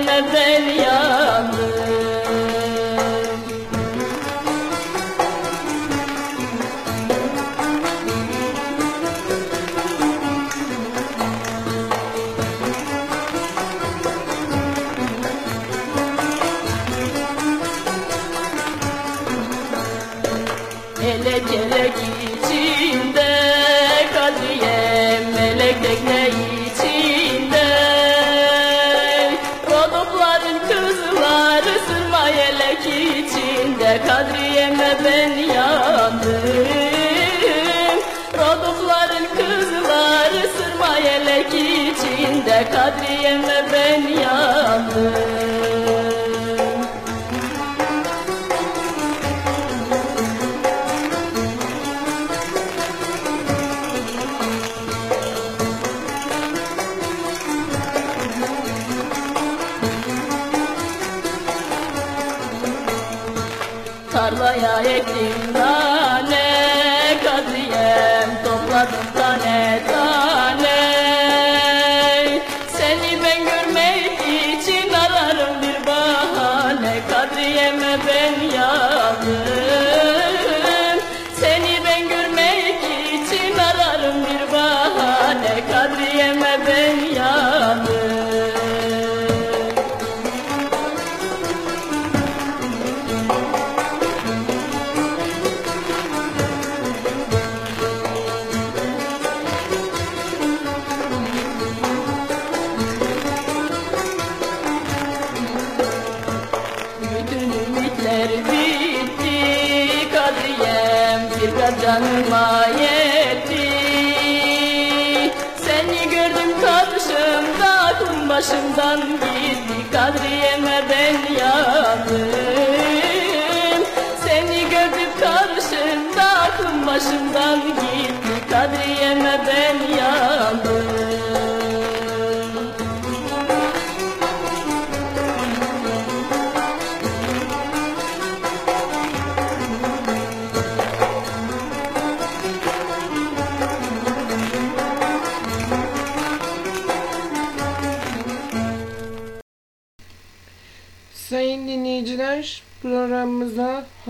ne deryan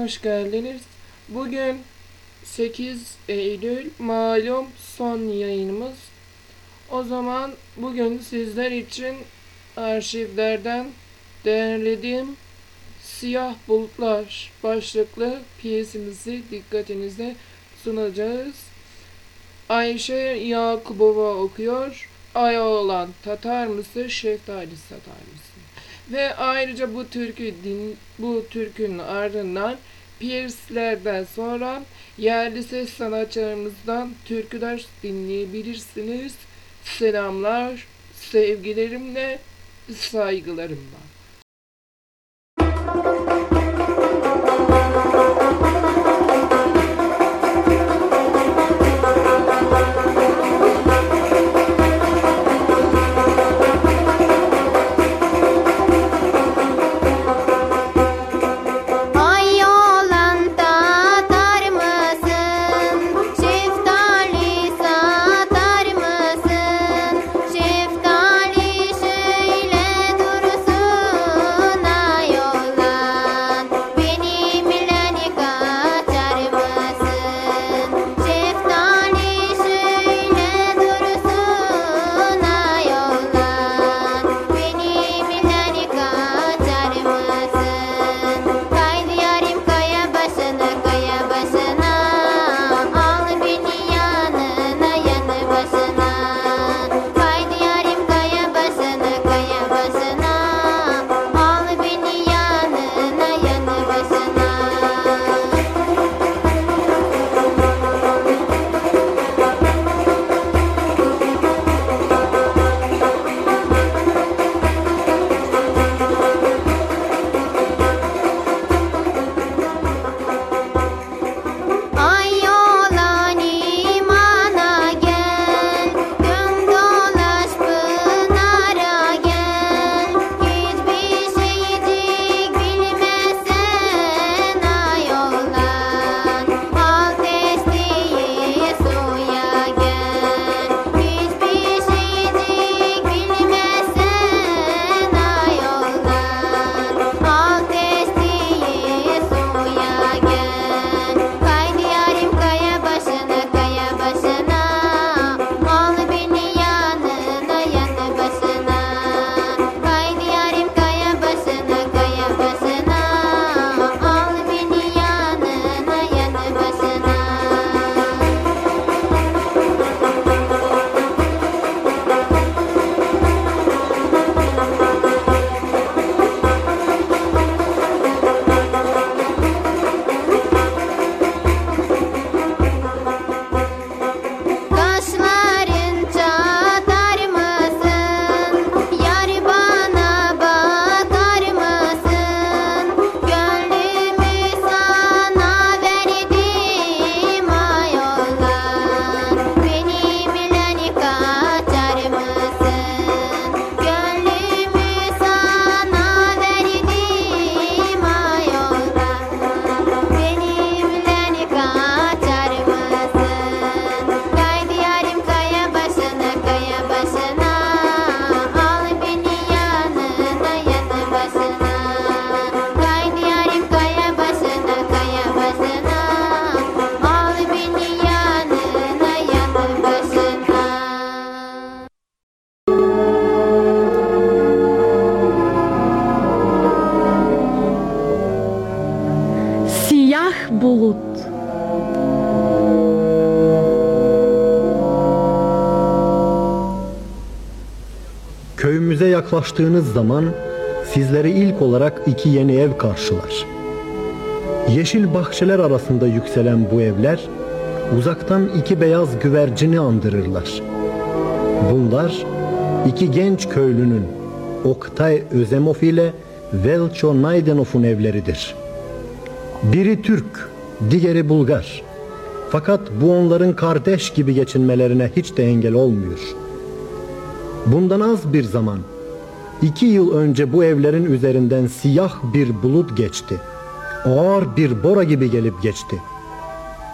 hoş geldiniz. Bugün 8 Eylül malum son yayınımız. O zaman bugün sizler için arşivlerden değerlediğim Siyah Bulutlar başlıklı piyesimizi dikkatinize sunacağız. Ayşe Yakubova okuyor. Ay oğlan Tatar mısın, şeftali satar mısın? Ve ayrıca bu türkü din, bu türkünün ardından Pierce'lerden sonra yerli ses sanatçılarımızdan türküler dinleyebilirsiniz. Selamlar, sevgilerimle, saygılarımla. Yaklaştığınız zaman sizleri ilk olarak iki yeni ev karşılar. Yeşil bahçeler arasında yükselen bu evler uzaktan iki beyaz güvercini andırırlar. Bunlar iki genç köylünün Oktay Özemov ile Velço Naydenov'un evleridir. Biri Türk, diğeri Bulgar. Fakat bu onların kardeş gibi geçinmelerine hiç de engel olmuyor. Bundan az bir zaman, iki yıl önce bu evlerin üzerinden siyah bir bulut geçti. Ağır bir bora gibi gelip geçti.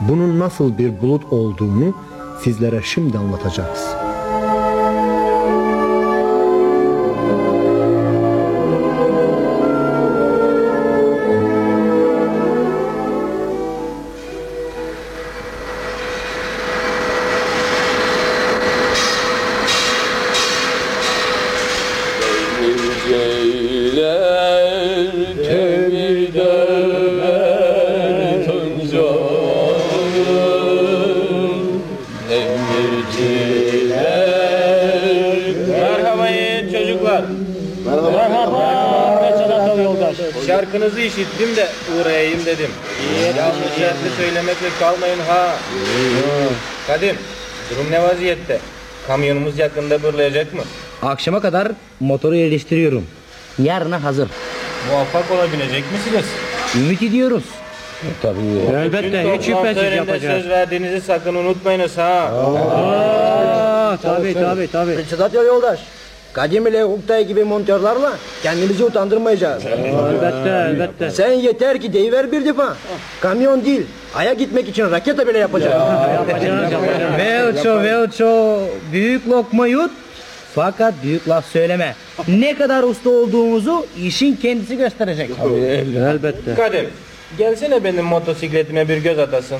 Bunun nasıl bir bulut olduğunu sizlere şimdi anlatacağız. İşittim de uğrayayım dedim. Yanlış yerli söylemekle kalmayın ha. Kadim, durum ne vaziyette? Kamyonumuz yakında fırlayacak mı? Akşama kadar motoru yerleştiriyorum. Yarına hazır. Muvaffak olabilecek misiniz? Ümit ediyoruz. Elbette, hiç şüphesiz yapacağız. söz verdiğinizi sakın unutmayınız ha. tabii tabii tabii. Sedat yoldaş. Kadim ile Oktay gibi montörlerle kendimizi utandırmayacağız. Elbette elbette. Sen yeter ki deyiver bir defa. Kamyon değil, aya gitmek için raketa bile yapacağız. Velço velço büyük lokma yut. Fakat büyük laf söyleme. Ne kadar usta olduğumuzu işin kendisi gösterecek. elbette. Kadim, gelsene benim motosikletime bir göz atasın.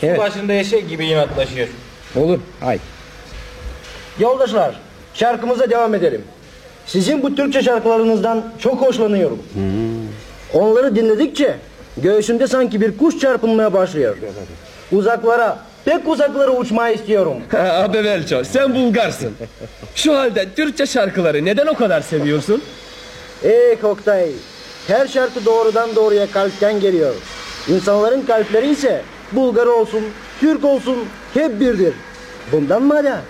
Su Evet. başında eşek gibi inatlaşıyor. Olur. Hay. Yoldaşlar, şarkımıza devam edelim. Sizin bu Türkçe şarkılarınızdan çok hoşlanıyorum. Onları dinledikçe göğsümde sanki bir kuş çarpınmaya başlıyor. Uzaklara, pek uzaklara uçmayı istiyorum. Abi Velço sen Bulgarsın. Şu halde Türkçe şarkıları neden o kadar seviyorsun? Ey Oktay, her şarkı doğrudan doğruya kalpten geliyor. İnsanların kalpleri ise Bulgar olsun, Türk olsun hep birdir. Bundan mı hala?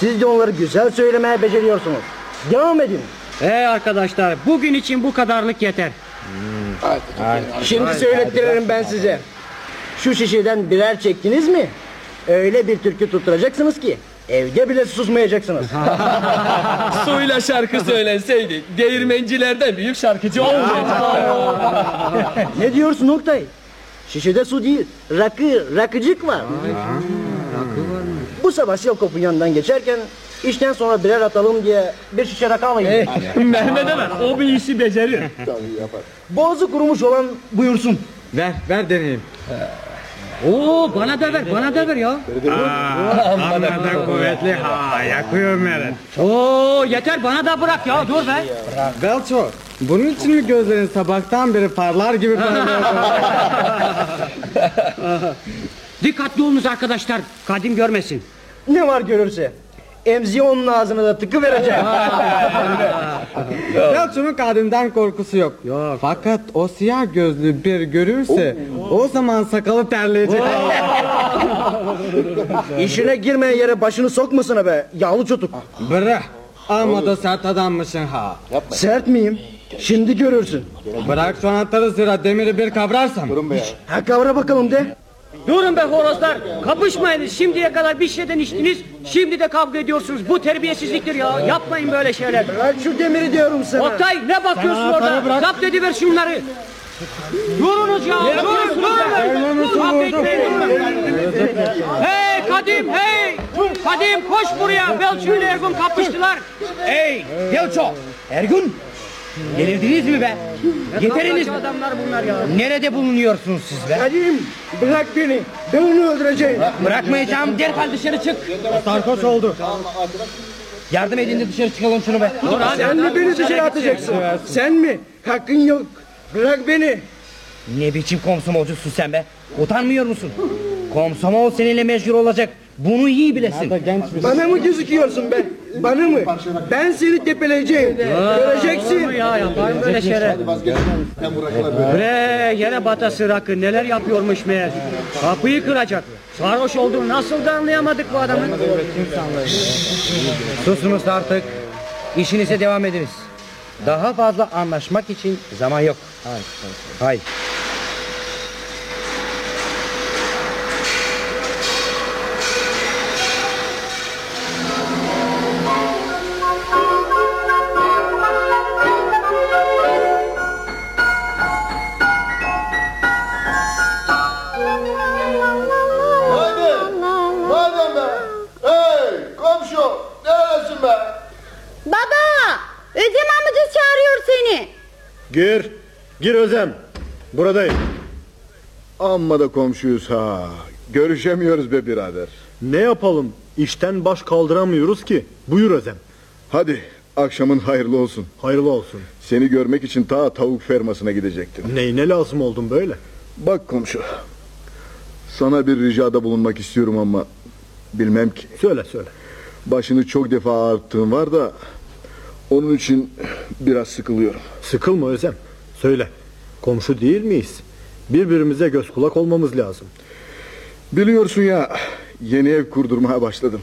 Siz de onları güzel söylemeye beceriyorsunuz. Devam edin. Hey arkadaşlar bugün için bu kadarlık yeter. Şimdi söylettiririm ben size. Şu şişeden birer çektiniz mi? Öyle bir türkü tutturacaksınız ki evde bile susmayacaksınız. Suyla şarkı söylenseydi değirmencilerden büyük şarkıcı olmayacaktı. ne diyorsun Oktay? Şişede su değil, rakı, rakıcık var. Bu sabah Silkop'un yanından geçerken işten sonra birer atalım diye bir şişe rakı alayım. Mehmet'e ver o bir işi becerir. Boğazı kurumuş olan buyursun. Ver ver deneyim. Oo bana da ver bana da ver ya. Anladım kuvvetli ha, yakıyorum yani. Oo yeter bana da bırak ya dur be. Belço, bunun için mi gözlerin sabahtan beri parlar gibi parlıyor? Dikkatli olunuz arkadaşlar kadim görmesin. Ne var görürse. Emziği onun ağzına da tıkı vereceğim. Belço'nun kadından korkusu yok. Fakat o siyah gözlü bir görürse o zaman sakalı terleyecek. İşine girmeyen yere başını sokmasına be. Yağlı çotuk. Bırak. Ama da sert adammışsın ha. Sert miyim? Şimdi görürsün. Bırak şu anahtarı sıra demiri bir kavrarsam. Ha kavra bakalım de. Durun be horozlar kapışmayın şimdiye kadar bir şeyden içtiniz şimdi de kavga ediyorsunuz bu terbiyesizliktir ya yapmayın böyle şeyler. Bırak şu demiri diyorum sana. Oktay ne bakıyorsun orada zapt ediver şunları. Durunuz ya durun durun. Kavga etmeyin, durun. Hey Kadim hey Kadim koş buraya Belço ile Ergun kapıştılar. Hey Belço Ergun Delirdiniz mi be? Yeteriniz adamlar bunlar ya. Nerede bulunuyorsunuz siz be? Kadim bırak beni. Ben onu öldüreceğim. Bırakmayacağım derhal dışarı çık. Sarkoç oldu. Yardım edin de dışarı çıkalım şunu be. Dur hadi. Sen mi beni dışarı atacaksın? Sen mi? Hakkın yok. Bırak beni. Ne biçim komsomolcusun sen be? Utanmıyor musun? Komsomol seninle meşgul olacak. Bunu iyi bilesin. Bana mı gözüküyorsun be? Bana mı? Ben seni tepeleyeceğim. Göreceksin. Mu ya yapar mı böyle şeyler? Bre yere batası rakı neler yapıyormuş meğer. Kapıyı kıracak. Sarhoş olduğunu nasıl da anlayamadık bu adamın. Susunuz artık. İşinize devam ediniz. Daha fazla anlaşmak için zaman yok. Hayır. Hayır. Gir Özlem. Buradayım. Amma da komşuyuz ha. Görüşemiyoruz be birader. Ne yapalım? İşten baş kaldıramıyoruz ki. Buyur Özlem. Hadi akşamın hayırlı olsun. Hayırlı olsun. Seni görmek için ta tavuk fermasına gidecektim. Neyine lazım oldun böyle? Bak komşu. Sana bir ricada bulunmak istiyorum ama bilmem ki. Söyle söyle. Başını çok defa ağrıttığım var da onun için biraz sıkılıyorum. Sıkılma Özlem. Söyle. Komşu değil miyiz? Birbirimize göz kulak olmamız lazım. Biliyorsun ya yeni ev kurdurmaya başladım.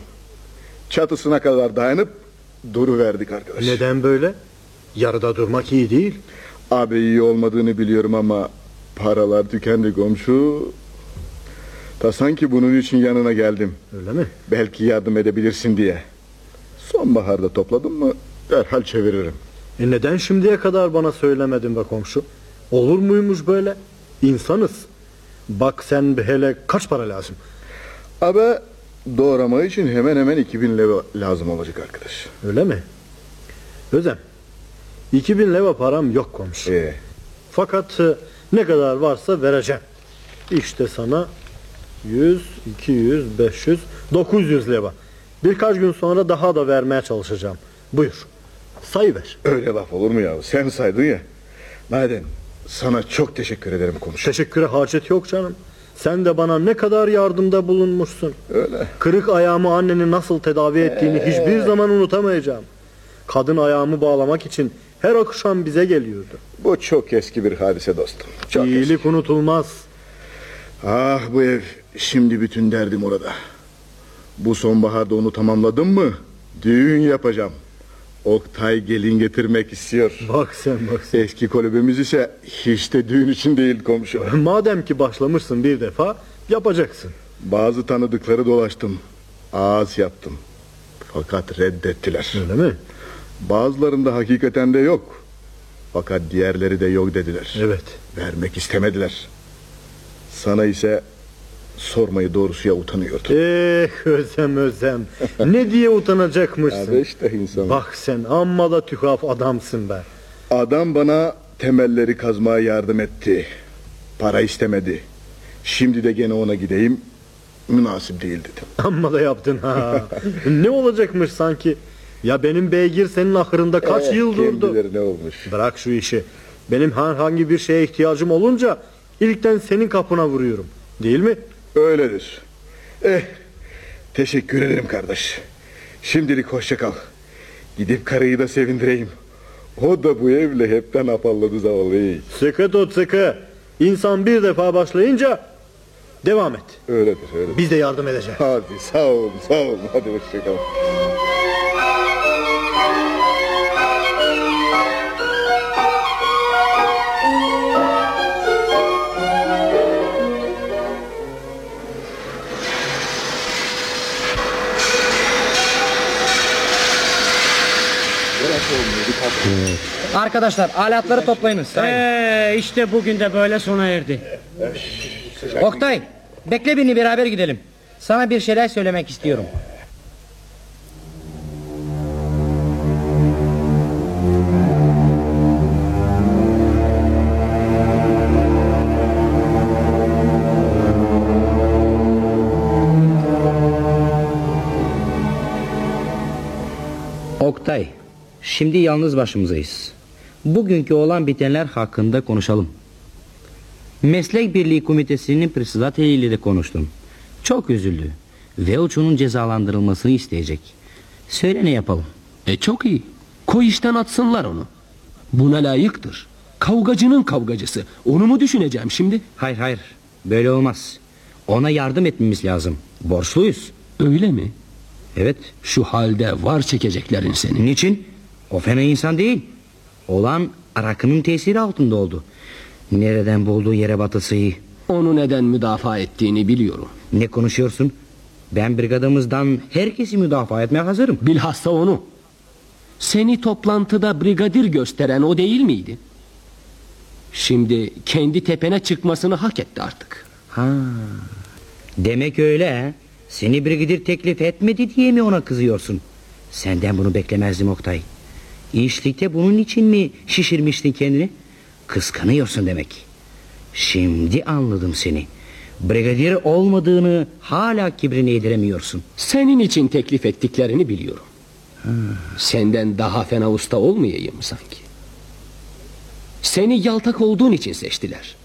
Çatısına kadar dayanıp duru verdik arkadaş. Neden böyle? Yarıda durmak iyi değil. Abi iyi olmadığını biliyorum ama paralar tükendi komşu. Ta sanki bunun için yanına geldim. Öyle mi? Belki yardım edebilirsin diye. Sonbaharda topladım mı derhal çeviririm. E neden şimdiye kadar bana söylemedin be komşu? Olur muymuş böyle? İnsanız. Bak sen hele kaç para lazım? Abi doğrama için hemen hemen 2000 lira lazım olacak arkadaş. Öyle mi? Özlem. 2000 leva param yok komşu. Ee, Fakat e, ne kadar varsa vereceğim. İşte sana 100, 200, 500, 900 leva. Birkaç gün sonra daha da vermeye çalışacağım. Buyur. Sayı ver. öyle laf olur mu ya? Sen saydın ya. Madem sana çok teşekkür ederim komşu. Teşekküre hacet yok canım. Sen de bana ne kadar yardımda bulunmuşsun. Öyle. Kırık ayağımı annenin nasıl tedavi ettiğini hiçbir zaman unutamayacağım. Kadın ayağımı bağlamak için her akşam bize geliyordu. Bu çok eski bir hadise dostum. Çok eski. İyilik unutulmaz. Ah bu ev şimdi bütün derdim orada. Bu sonbaharda onu tamamladım mı düğün yapacağım. Oktay gelin getirmek istiyor. Bak sen bak sen. Eski kulübümüz ise hiç de düğün için değil komşu. Madem ki başlamışsın bir defa yapacaksın. Bazı tanıdıkları dolaştım. Ağız yaptım. Fakat reddettiler. Öyle mi? Bazılarında hakikaten de yok. Fakat diğerleri de yok dediler. Evet. Vermek istemediler. Sana ise sormayı doğrusuya utanıyordum. Eh Özlem Özlem. ne diye utanacakmışsın. Abi işte insan. Bak sen amma da tühaf adamsın be. Adam bana temelleri kazmaya yardım etti. Para istemedi. Şimdi de gene ona gideyim. Münasip değil dedim. Amma da yaptın ha. ne olacakmış sanki? Ya benim beygir senin ahırında kaç Eh, yıl kim durdu? bilir ne olmuş. Bırak şu işi. Benim herhangi bir şeye ihtiyacım olunca ilkten senin kapına vuruyorum. Değil mi? Öyledir. Eh, teşekkür ederim kardeş. Şimdilik hoşça kal. Gidip karıyı da sevindireyim. O da bu evle hepten apalladı zavallı. Sıkı tut sıkı. İnsan bir defa başlayınca devam et. Öyledir, öyledir. Biz de yardım edeceğiz. Hadi sağ olun, sağ olun. Hadi hoşça Arkadaşlar alatları toplayınız. Ee, işte bugün de böyle sona erdi. Oktay bekle beni beraber gidelim. Sana bir şeyler söylemek istiyorum. Oktay, şimdi yalnız başımızdayız. Bugünkü olan bitenler hakkında konuşalım. Meslek Birliği Komitesi'nin ile de konuştum. Çok üzüldü. Ve uçunun cezalandırılmasını isteyecek. Söyle ne yapalım? E çok iyi. Koy işten atsınlar onu. Buna layıktır. Kavgacının kavgacısı. Onu mu düşüneceğim şimdi? Hayır hayır. Böyle olmaz. Ona yardım etmemiz lazım. Borçluyuz. Öyle mi? Evet. Şu halde var çekeceklerin senin. Niçin? O fena insan değil. Olan Arak'ının tesiri altında oldu. Nereden bulduğu yere batısı iyi. Onu neden müdafaa ettiğini biliyorum. Ne konuşuyorsun? Ben brigadımızdan herkesi müdafaa etmeye hazırım. Bilhassa onu. Seni toplantıda brigadir gösteren o değil miydi? Şimdi kendi tepene çıkmasını hak etti artık. Ha. Demek öyle. Seni brigadir teklif etmedi diye mi ona kızıyorsun? Senden bunu beklemezdim Oktay. İşlikte bunun için mi şişirmiştin kendini? Kıskanıyorsun demek. Şimdi anladım seni. Brigadir olmadığını hala kibrine yediremiyorsun. Senin için teklif ettiklerini biliyorum. Senden daha fena usta olmayayım sanki. Seni yaltak olduğun için seçtiler.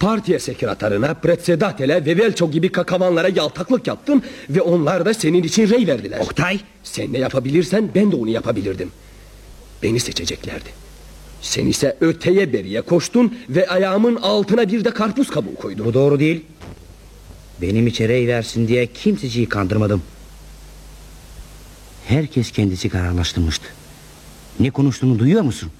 Partiye sekreterine, Pretsedatel'e ve Velço gibi kakavanlara yaltaklık yaptın ve onlar da senin için rey verdiler. Oktay! Sen ne yapabilirsen ben de onu yapabilirdim. Beni seçeceklerdi. Sen ise öteye beriye koştun ve ayağımın altına bir de karpuz kabuğu koydun. Bu doğru değil. Benim içeri rey versin diye kimseciyi kandırmadım. Herkes kendisi kararlaştırmıştı. Ne konuştuğunu duyuyor musun?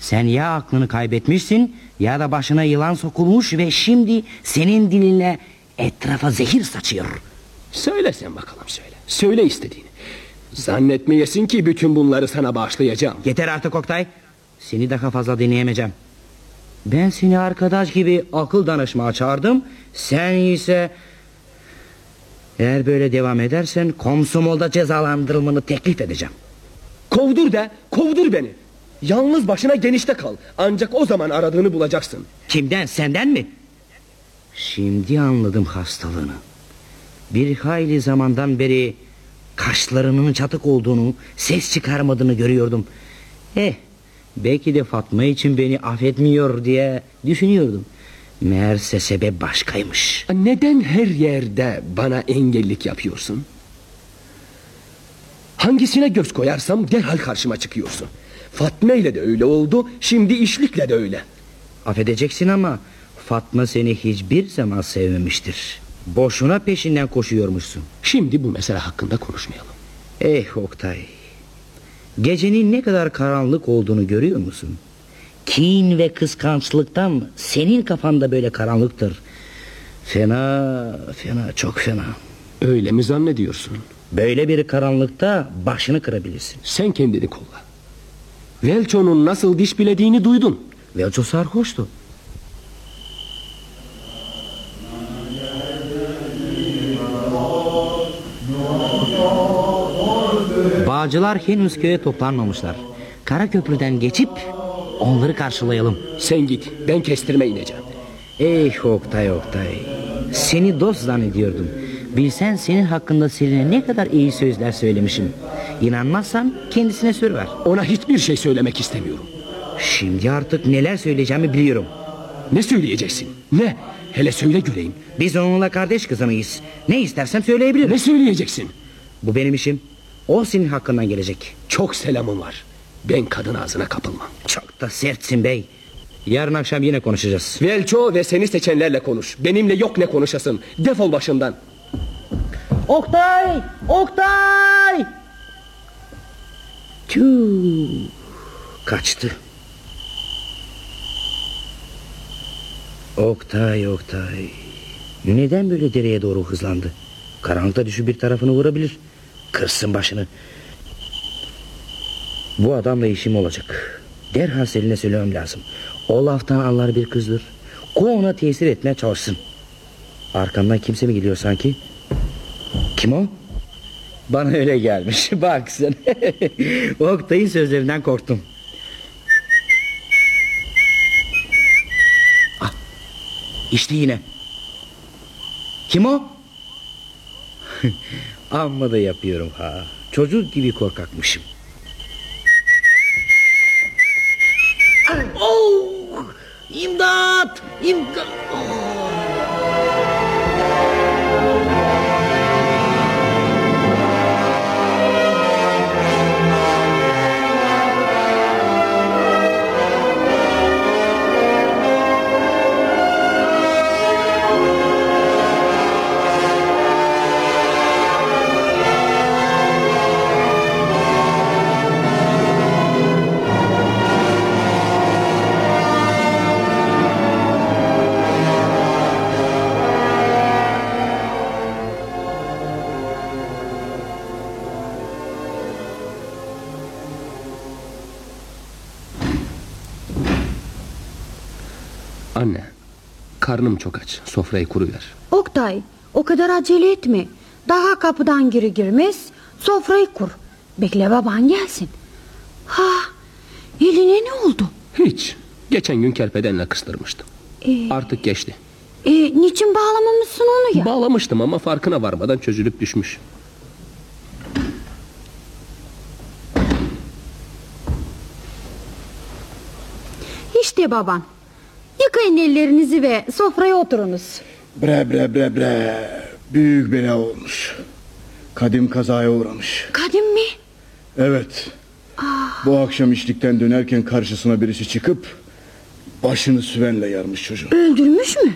Sen ya aklını kaybetmişsin ya da başına yılan sokulmuş ve şimdi senin dilinle etrafa zehir saçıyor. Söyle sen bakalım söyle. Söyle istediğini. Zannetmeyesin ki bütün bunları sana bağışlayacağım. Yeter artık Oktay. Seni daha fazla dinleyemeyeceğim. Ben seni arkadaş gibi akıl danışmaya çağırdım. Sen ise... Eğer böyle devam edersen komsomolda cezalandırılmanı teklif edeceğim. Kovdur de, kovdur beni. Yalnız başına genişte kal. Ancak o zaman aradığını bulacaksın. Kimden, senden mi? Şimdi anladım hastalığını. Bir hayli zamandan beri kaşlarının çatık olduğunu, ses çıkarmadığını görüyordum. Eh, belki de Fatma için beni affetmiyor diye düşünüyordum. Meğerse sebep başkaymış. Neden her yerde bana engellik yapıyorsun? Hangisine göz koyarsam derhal karşıma çıkıyorsun. Fatma ile de öyle oldu, şimdi işlikle de öyle. Affedeceksin ama Fatma seni hiçbir zaman sevmemiştir. Boşuna peşinden koşuyormuşsun. Şimdi bu mesele hakkında konuşmayalım. Eh Oktay. Gecenin ne kadar karanlık olduğunu görüyor musun? Kin ve kıskançlıktan senin kafanda böyle karanlıktır. Fena, fena, çok fena. Öyle mi zannediyorsun? Böyle bir karanlıkta başını kırabilirsin. Sen kendini kolla. Velço'nun nasıl diş bilediğini duydun. Velço sarhoştu. Bağcılar henüz köye toplanmamışlar. Kara köprüden geçip onları karşılayalım. Sen git ben kestirme ineceğim. Ey Oktay Oktay. Seni dost zannediyordum. Bilsen senin hakkında Selin'e ne kadar iyi sözler söylemişim. İnanmazsan kendisine sır ver. Ona hiçbir şey söylemek istemiyorum. Şimdi artık neler söyleyeceğimi biliyorum. Ne söyleyeceksin? Ne? Hele söyle göreyim. Biz onunla kardeş kızı mıyız? Ne istersem söyleyebilirim. Ne söyleyeceksin? Bu benim işim. O senin hakkından gelecek. Çok selamım var. Ben kadın ağzına kapılmam. Çok da sertsin bey. Yarın akşam yine konuşacağız. Velço ve seni seçenlerle konuş. Benimle yok ne konuşasın. Defol başımdan. Oktay! Oktay! Tüh! Kaçtı. Oktay, Oktay. Neden böyle dereye doğru hızlandı? Karanlıkta düşüp bir tarafını vurabilir. Kırsın başını. Bu adamla işim olacak. Derhal Selin'e söylemem lazım. O laftan anlar bir kızdır. O ona tesir etmeye çalışsın. Arkamdan kimse mi geliyor sanki? Kim o? Bana öyle gelmiş. Bak sen. Oktay'ın sözlerinden korktum. Ah, işte yine. Kim o? Amma da yapıyorum ha. Çocuk gibi korkakmışım. Oh! İmdat! İmdat! İmdat! Karnım çok aç. Sofrayı kuruver. Oktay o kadar acele etme. Daha kapıdan giri girmez sofrayı kur. Bekle baban gelsin. Ha eline ne oldu? Hiç. Geçen gün kerpedenle kıstırmıştım. Ee, Artık geçti. e, niçin bağlamamışsın onu ya? Bağlamıştım ama farkına varmadan çözülüp düşmüş. İşte baban. Yıkayın ellerinizi ve sofraya oturunuz. Bre bre bre bre. Büyük bela olmuş. Kadim kazaya uğramış. Kadim mi? Evet. Ah, Bu akşam içlikten dönerken karşısına birisi çıkıp başını süvenle yarmış çocuğu. öldürmüş mü?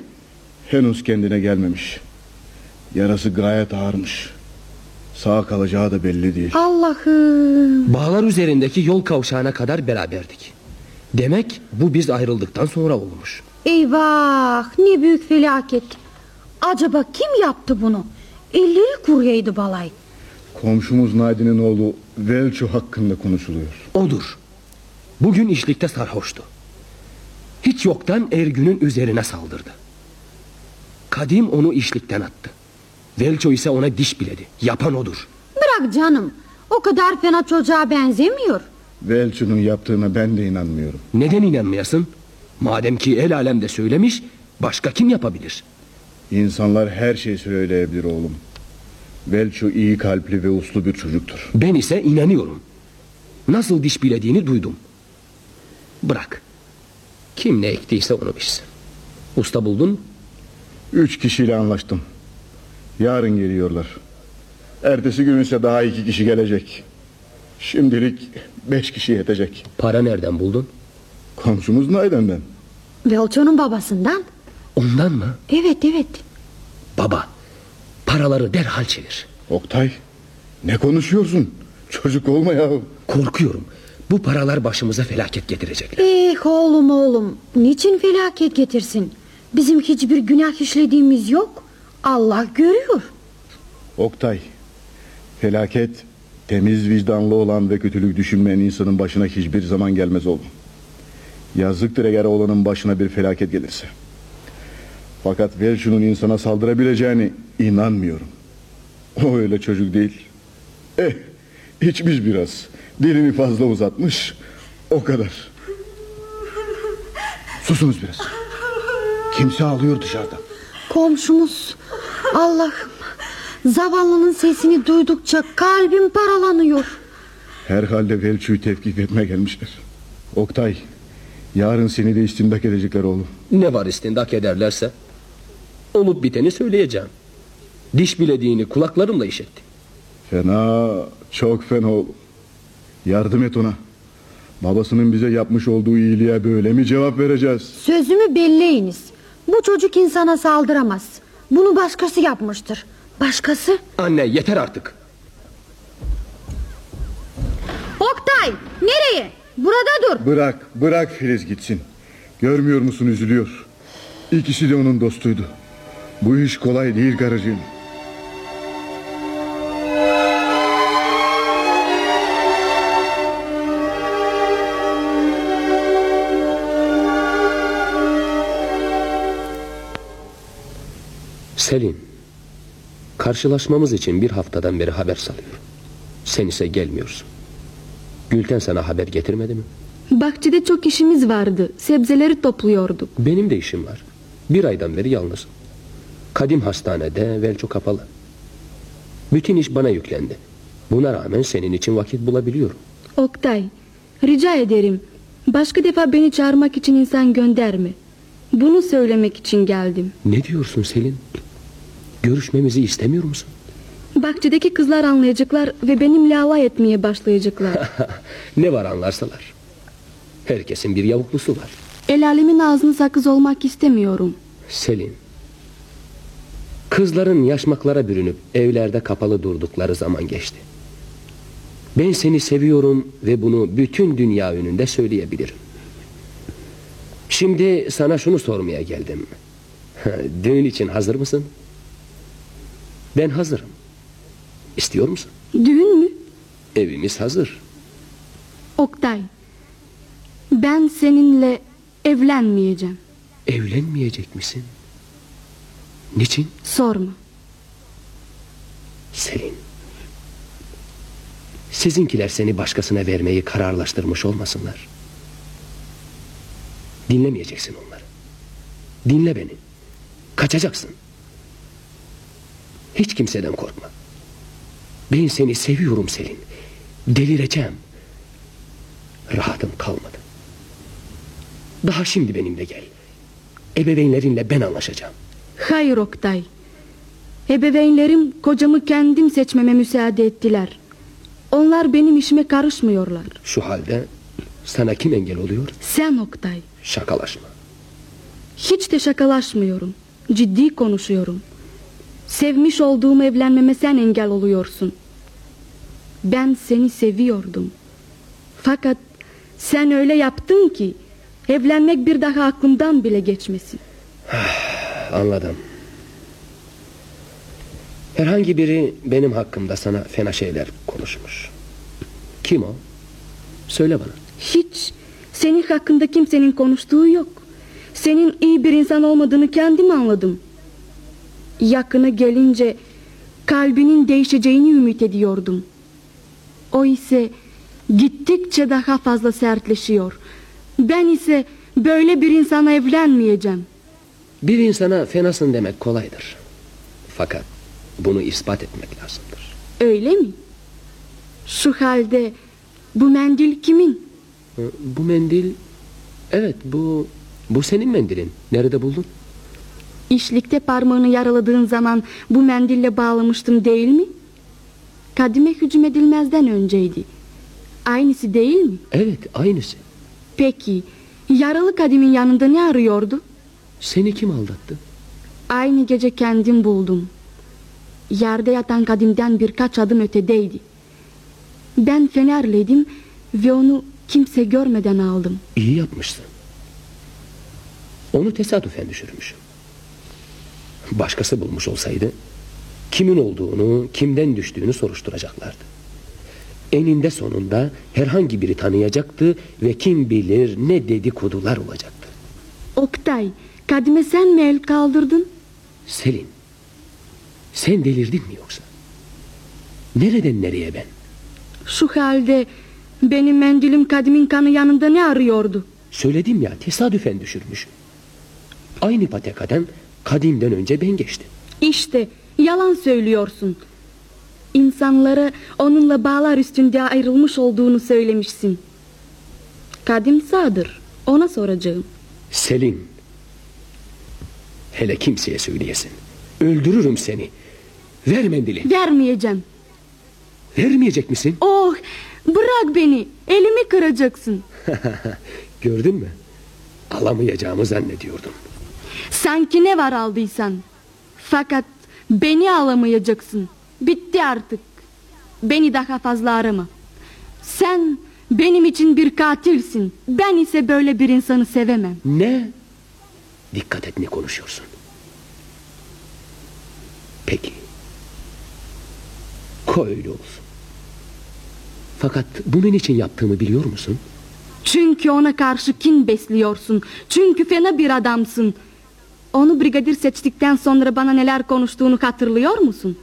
Henüz kendine gelmemiş. Yarası gayet ağırmış. Sağ kalacağı da belli değil. Allah'ım. Bağlar üzerindeki yol kavşağına kadar beraberdik. Demek bu biz ayrıldıktan sonra olmuş. Eyvah ne büyük felaket. Acaba kim yaptı bunu? Elleri kuryaydı balay. Komşumuz Nadine'in oğlu Velço hakkında konuşuluyor. Odur. Bugün işlikte sarhoştu. Hiç yoktan Ergün'ün üzerine saldırdı. Kadim onu işlikten attı. Velço ise ona diş biledi. Yapan odur. Bırak canım. O kadar fena çocuğa benzemiyor. Velço'nun yaptığına ben de inanmıyorum. Neden inanmayasın? Madem ki el alem de söylemiş, başka kim yapabilir? İnsanlar her şeyi söyleyebilir oğlum. Velço iyi kalpli ve uslu bir çocuktur. Ben ise inanıyorum. Nasıl diş bilediğini duydum. Bırak. Kim ne ektiyse onu biçsin. Usta buldun mu? Üç kişiyle anlaştım. Yarın geliyorlar. Ertesi gün ise daha iki kişi gelecek. Şimdilik beş kişi yetecek. Para nereden buldun? Komşumuz Nayden'den. Velço'nun babasından. Ondan mı? Evet evet. Baba, paraları derhal çevir. Oktay, ne konuşuyorsun? Çocuk olma ya. Korkuyorum. Bu paralar başımıza felaket getirecek. Eh oğlum oğlum. Niçin felaket getirsin? Bizim hiçbir günah işlediğimiz yok. Allah görüyor. Oktay, felaket temiz vicdanlı olan ve kötülük düşünmeyen insanın başına hiçbir zaman gelmez oğlum. Yazıktır eğer oğlanın başına bir felaket gelirse. Fakat Velçu'nun insana saldırabileceğini inanmıyorum. O öyle çocuk değil. Eh, içmiş biraz. Dilini fazla uzatmış. O kadar. Susunuz biraz. Kimse ağlıyor dışarıda. Komşumuz. Allah'ım. Zavallının sesini duydukça kalbim paralanıyor. Herhalde Velçu'yu tevkif etmeye gelmişler. Oktay, yarın seni de istindak edecekler oğlum. Ne var istindak ederlerse? Olup biteni söyleyeceğim. Diş bilediğini kulaklarımla işittim. Fena, çok fena oğlum. Yardım et ona. Babasının bize yapmış olduğu iyiliğe böyle mi cevap vereceğiz? Sözümü belleyiniz. Bu çocuk insana saldıramaz. Bunu başkası yapmıştır. Başkası? Anne yeter artık. Oktay nereye? Burada dur. Bırak, bırak Filiz gitsin. Görmüyor musun üzülüyor. İkisi de onun dostuydu. Bu iş kolay değil karıcığım. Selin. Karşılaşmamız için bir haftadan beri haber salıyor. Sen ise gelmiyorsun. Gülten sana haber getirmedi mi? Bahçede çok işimiz vardı. Sebzeleri topluyorduk. Benim de işim var. Bir aydan beri yalnızım. Kadim hastanede Velço kapalı. Bütün iş bana yüklendi. Buna rağmen senin için vakit bulabiliyorum. Oktay, rica ederim. Başka defa beni çağırmak için insan gönderme. Bunu söylemek için geldim. Ne diyorsun Selin? Görüşmemizi istemiyor musun? Bahçedeki kızlar anlayacaklar ve benimle alay etmeye başlayacaklar. ne var anlarsalar. Herkesin bir yavuklusu var. El alemin ağzını sakız olmak istemiyorum. Selin. Kızların yaşmaklara bürünüp evlerde kapalı durdukları zaman geçti. Ben seni seviyorum ve bunu bütün dünya önünde söyleyebilirim. Şimdi sana şunu sormaya geldim. Düğün için hazır mısın? Ben hazırım. İstiyor musun? Düğün mü? Evimiz hazır. Oktay. Ben seninle evlenmeyeceğim. Evlenmeyecek misin? Niçin? Sorma. Selin. Sizinkiler seni başkasına vermeyi kararlaştırmış olmasınlar. Dinlemeyeceksin onları. Dinle beni. Kaçacaksın. Hiç kimseden korkma. Ben seni seviyorum Selin. Delireceğim. Rahatım kalmadı. Daha şimdi benimle gel. Ebeveynlerinle ben anlaşacağım. Hayır Oktay. Ebeveynlerim kocamı kendim seçmeme müsaade ettiler. Onlar benim işime karışmıyorlar. Şu halde sana kim engel oluyor? Sen Oktay. Şakalaşma. Hiç de şakalaşmıyorum. Ciddi konuşuyorum. Sevmiş olduğum evlenmeme sen engel oluyorsun. Ben seni seviyordum. Fakat sen öyle yaptın ki evlenmek bir daha aklımdan bile geçmesin. Anladım. Herhangi biri benim hakkımda sana fena şeyler konuşmuş. Kim o? Söyle bana. Hiç. Senin hakkında kimsenin konuştuğu yok. Senin iyi bir insan olmadığını kendim anladım. Yakına gelince kalbinin değişeceğini ümit ediyordum. O ise gittikçe daha fazla sertleşiyor. Ben ise böyle bir insana evlenmeyeceğim. Bir insana fenasın demek kolaydır. Fakat bunu ispat etmek lazımdır. Öyle mi? Şu halde bu mendil kimin? Bu mendil... Evet bu... Bu senin mendilin. Nerede buldun? İşlikte parmağını yaraladığın zaman bu mendille bağlamıştım değil mi? Kadime hücum edilmezden önceydi. Aynısı değil mi? Evet aynısı. Peki yaralı kadimin yanında ne arıyordu? Seni kim aldattı? Aynı gece kendim buldum. Yerde yatan kadimden birkaç adım ötedeydi. Ben fenerledim ve onu kimse görmeden aldım. İyi yapmışsın. Onu tesadüfen düşürmüşüm. Başkası bulmuş olsaydı kimin olduğunu, kimden düştüğünü soruşturacaklardı. Eninde sonunda herhangi biri tanıyacaktı ve kim bilir ne dedikodular olacaktı. Oktay, kadime sen mi el kaldırdın? Selin, sen delirdin mi yoksa? Nereden nereye ben? Şu halde benim mendilim kadimin kanı yanında ne arıyordu? Söyledim ya tesadüfen düşürmüşüm. Aynı patekadan kadimden önce ben geçtim. İşte yalan söylüyorsun. İnsanlara onunla bağlar üstünde ayrılmış olduğunu söylemişsin. Kadim sağdır. Ona soracağım. Selin. Hele kimseye söyleyesin. Öldürürüm seni. Ver mendili. Vermeyeceğim. Vermeyecek misin? Oh bırak beni. Elimi kıracaksın. Gördün mü? Alamayacağımı zannediyordum. Sanki ne var aldıysan. Fakat beni alamayacaksın. Bitti artık. Beni daha fazla arama. Sen benim için bir katilsin. Ben ise böyle bir insanı sevemem. Ne? Dikkat et ne konuşuyorsun. Peki. Koy öyle olsun. Fakat bunun için yaptığımı biliyor musun? Çünkü ona karşı kin besliyorsun. Çünkü fena bir adamsın. Onu brigadir seçtikten sonra bana neler konuştuğunu hatırlıyor musun?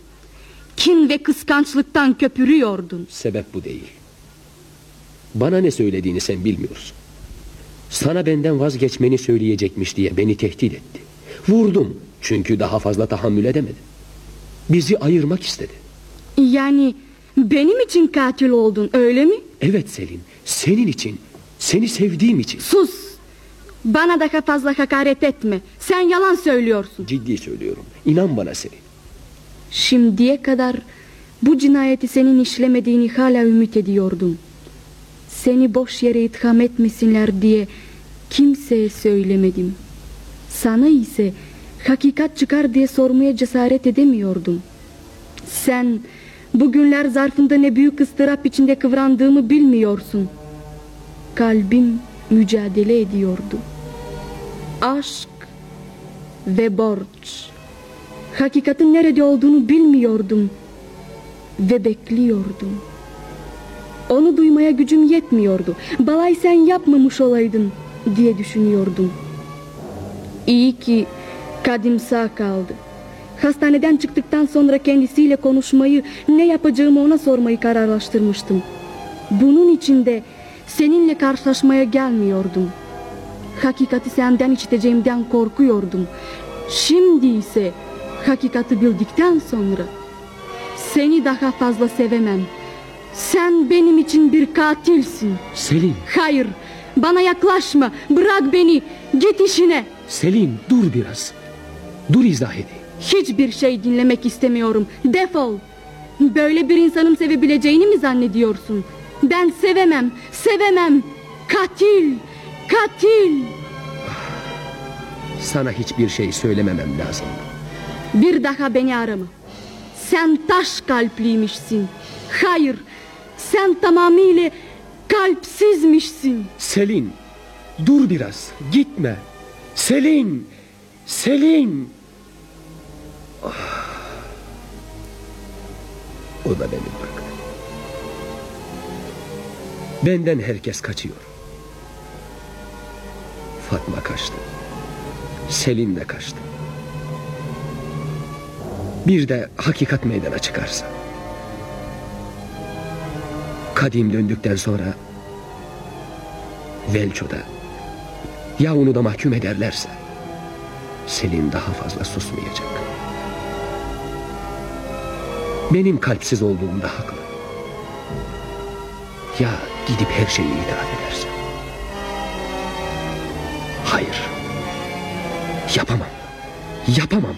Kin ve kıskançlıktan köpürüyordun. Sebep bu değil. Bana ne söylediğini sen bilmiyorsun. Sana benden vazgeçmeni söyleyecekmiş diye beni tehdit etti. Vurdum çünkü daha fazla tahammül edemedim. Bizi ayırmak istedi. Yani benim için katil oldun öyle mi? Evet Selin senin için seni sevdiğim için. Sus Bana daha fazla hakaret etme. Sen yalan söylüyorsun. Ciddi söylüyorum. İnan bana Selin. Şimdiye kadar bu cinayeti senin işlemediğini hala ümit ediyordum. Seni boş yere itham etmesinler diye kimseye söylemedim. Sana ise hakikat çıkar diye sormaya cesaret edemiyordum. Sen bugünler zarfında ne büyük ıstırap içinde kıvrandığımı bilmiyorsun. Kalbim mücadele ediyordu. Aşk ve borç. Hakikatin nerede olduğunu bilmiyordum ve bekliyordum. Onu duymaya gücüm yetmiyordu. Balay sen yapmamış olaydın diye düşünüyordum. İyi ki Kadim sağ kaldı. Hastaneden çıktıktan sonra kendisiyle konuşmayı, ne yapacağımı ona sormayı kararlaştırmıştım. Bunun için de seninle karşılaşmaya gelmiyordum. Hakikati senden işiteceğimden korkuyordum. Şimdi ise hakikati bildikten sonra seni daha fazla sevemem. Sen benim için bir katilsin. Selin, Hayır, bana yaklaşma. Bırak beni. Git işine. Selin dur biraz. Dur izah edeyim. Hiçbir şey dinlemek istemiyorum. Defol. Böyle bir insanın sevebileceğini mi zannediyorsun? Ben sevemem, sevemem. Katil, katil. Sana hiçbir şey söylememem lazım. Bir daha beni arama. Sen taş kalpliymişsin. Hayır, sen tamamıyla kalpsizmişsin. Selin, dur biraz. Gitme. Selin, Selin. Ah. O da beni bırak. Benden herkes kaçıyor. Fatma kaçtı. Selin de kaçtı. Bir de hakikat meydana çıkarsa. Kadim döndükten sonra Velço'da ya onu da mahkum ederlerse Selin daha fazla susmayacak. Benim kalpsiz olduğumda haklı. Ya gidip her şeyi itiraf ederse. Hayır. Yapamam. Yapamam.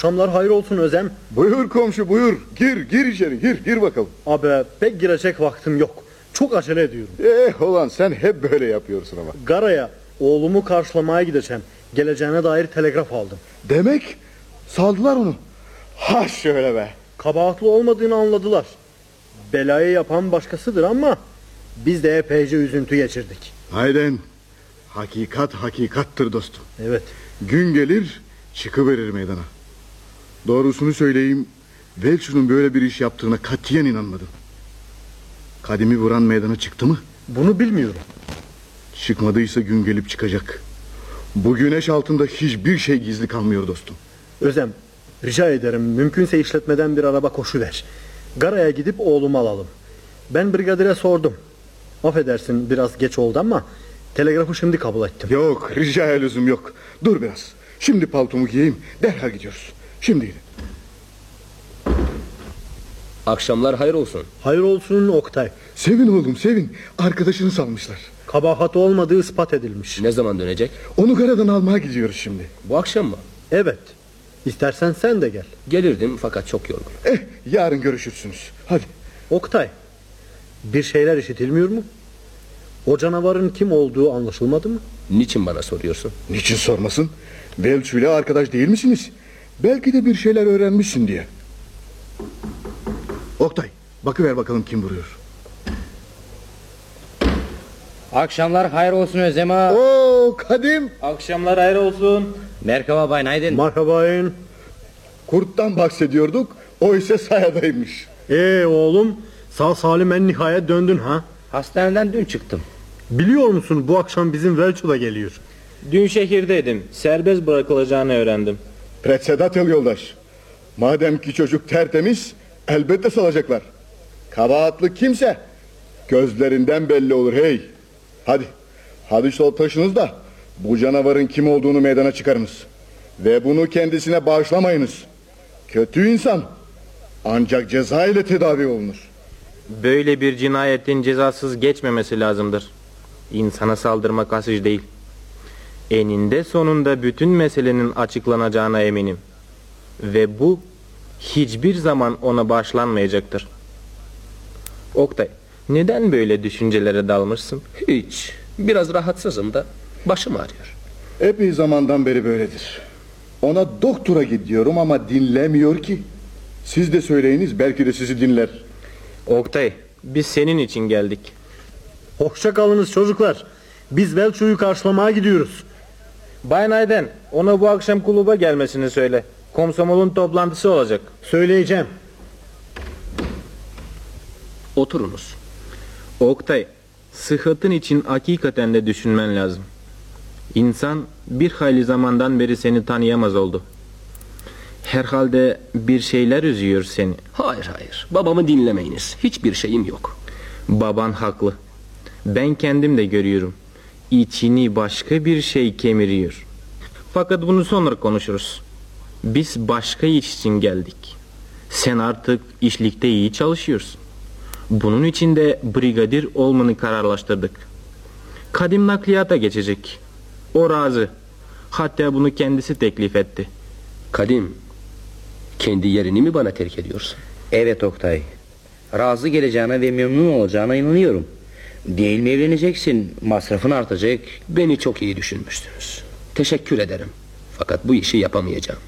Akşamlar hayır olsun Özem. Buyur komşu buyur. Gir gir içeri gir gir bakalım. Abi pek girecek vaktim yok. Çok acele ediyorum. Eh olan sen hep böyle yapıyorsun ama. Gara'ya oğlumu karşılamaya gideceğim. Geleceğine dair telegraf aldım. Demek saldılar onu. Ha şöyle be. Kabahatli olmadığını anladılar. Belayı yapan başkasıdır ama biz de epeyce üzüntü geçirdik. Hayden. Hakikat hakikattır dostum. Evet. Gün gelir çıkıverir meydana. Doğrusunu söyleyeyim. Velçu'nun böyle bir iş yaptığına katiyen inanmadım. Kadimi vuran meydana çıktı mı? Bunu bilmiyorum. Çıkmadıysa gün gelip çıkacak. Bu güneş altında hiçbir şey gizli kalmıyor dostum. Özem rica ederim mümkünse işletmeden bir araba koşu ver. Gara'ya gidip oğlumu alalım. Ben brigadire sordum. Affedersin biraz geç oldu ama telegrafı şimdi kabul ettim. Yok ricaya lüzum yok. Dur biraz. Şimdi paltomu giyeyim derhal gidiyoruz. Şimdi gidin. Akşamlar hayır olsun. Hayır olsun Oktay. Sevin oğlum sevin. Arkadaşını salmışlar. Kabahat olmadığı ispat edilmiş. Ne zaman dönecek? Onu Gara'dan almaya gidiyoruz şimdi. Bu akşam mı? Evet. İstersen sen de gel. Gelirdim fakat çok yorgun. Eh yarın görüşürsünüz. Hadi. Oktay. Bir şeyler işitilmiyor mu? O canavarın kim olduğu anlaşılmadı mı? Niçin bana soruyorsun? Niçin sormasın? Velçu ile arkadaş değil misiniz? Belki de bir şeyler öğrenmişsin diye. Oktay bakıver bakalım kim vuruyor. Akşamlar hayır olsun Özlem ağa. Oo Kadim. Akşamlar hayır olsun. Merhaba Bay Naydın. Merhabayın. Kurttan bahsediyorduk. O ise sayadaymış. Ee oğlum sağ salim en nihayet döndün ha? Hastaneden dün çıktım. Biliyor musun bu akşam bizim Velço da geliyor. Dün şehirdeydim. Serbest bırakılacağını öğrendim. Pretsedatel yoldaş. Madem ki çocuk tertemiz elbette salacaklar. Kabahatlı kimse gözlerinden belli olur hey. Hadi. Hadi taşınız da bu canavarın kim olduğunu meydana çıkarınız. Ve bunu kendisine bağışlamayınız. Kötü insan ancak ceza ile tedavi olunur. Böyle bir cinayetin cezasız geçmemesi lazımdır. İnsana saldırmak asıc değil. Eninde sonunda bütün meselenin açıklanacağına eminim. Ve bu hiçbir zaman ona bağışlanmayacaktır. Oktay, neden böyle düşüncelere dalmışsın? Hiç. Biraz rahatsızım da başım ağrıyor. Epey zamandan beri böyledir. Ona doktora gidiyorum ama dinlemiyor ki. Siz de söyleyiniz belki de sizi dinler. Oktay, biz senin için geldik. Hoşça kalınız çocuklar. Biz Velço'yu karşılamaya gidiyoruz. Bay Nayden, ona bu akşam kulübe gelmesini söyle. Komsomolun toplantısı olacak. Söyleyeceğim. Oturunuz. Oktay, sıhhatın için hakikaten de düşünmen lazım. İnsan bir hayli zamandan beri seni tanıyamaz oldu. Herhalde bir şeyler üzüyor seni. Hayır hayır. Babamı dinlemeyiniz. Hiçbir şeyim yok. Baban haklı. Ben kendim de görüyorum. İçini başka bir şey kemiriyor. Fakat bunu sonra konuşuruz. Biz başka iş için geldik. Sen artık işlikte iyi çalışıyorsun. Bunun için de brigadir olmanı kararlaştırdık. Kadim nakliyata geçecek. O razı. Hatta bunu kendisi teklif etti. Kadim, kendi yerini mi bana terk ediyorsun? Evet Oktay. Razı geleceğine ve memnun olacağına inanıyorum. Değil mi evleneceksin? Masrafın artacak. Beni çok iyi düşünmüşsünüz. Teşekkür ederim. Fakat bu işi yapamayacağım.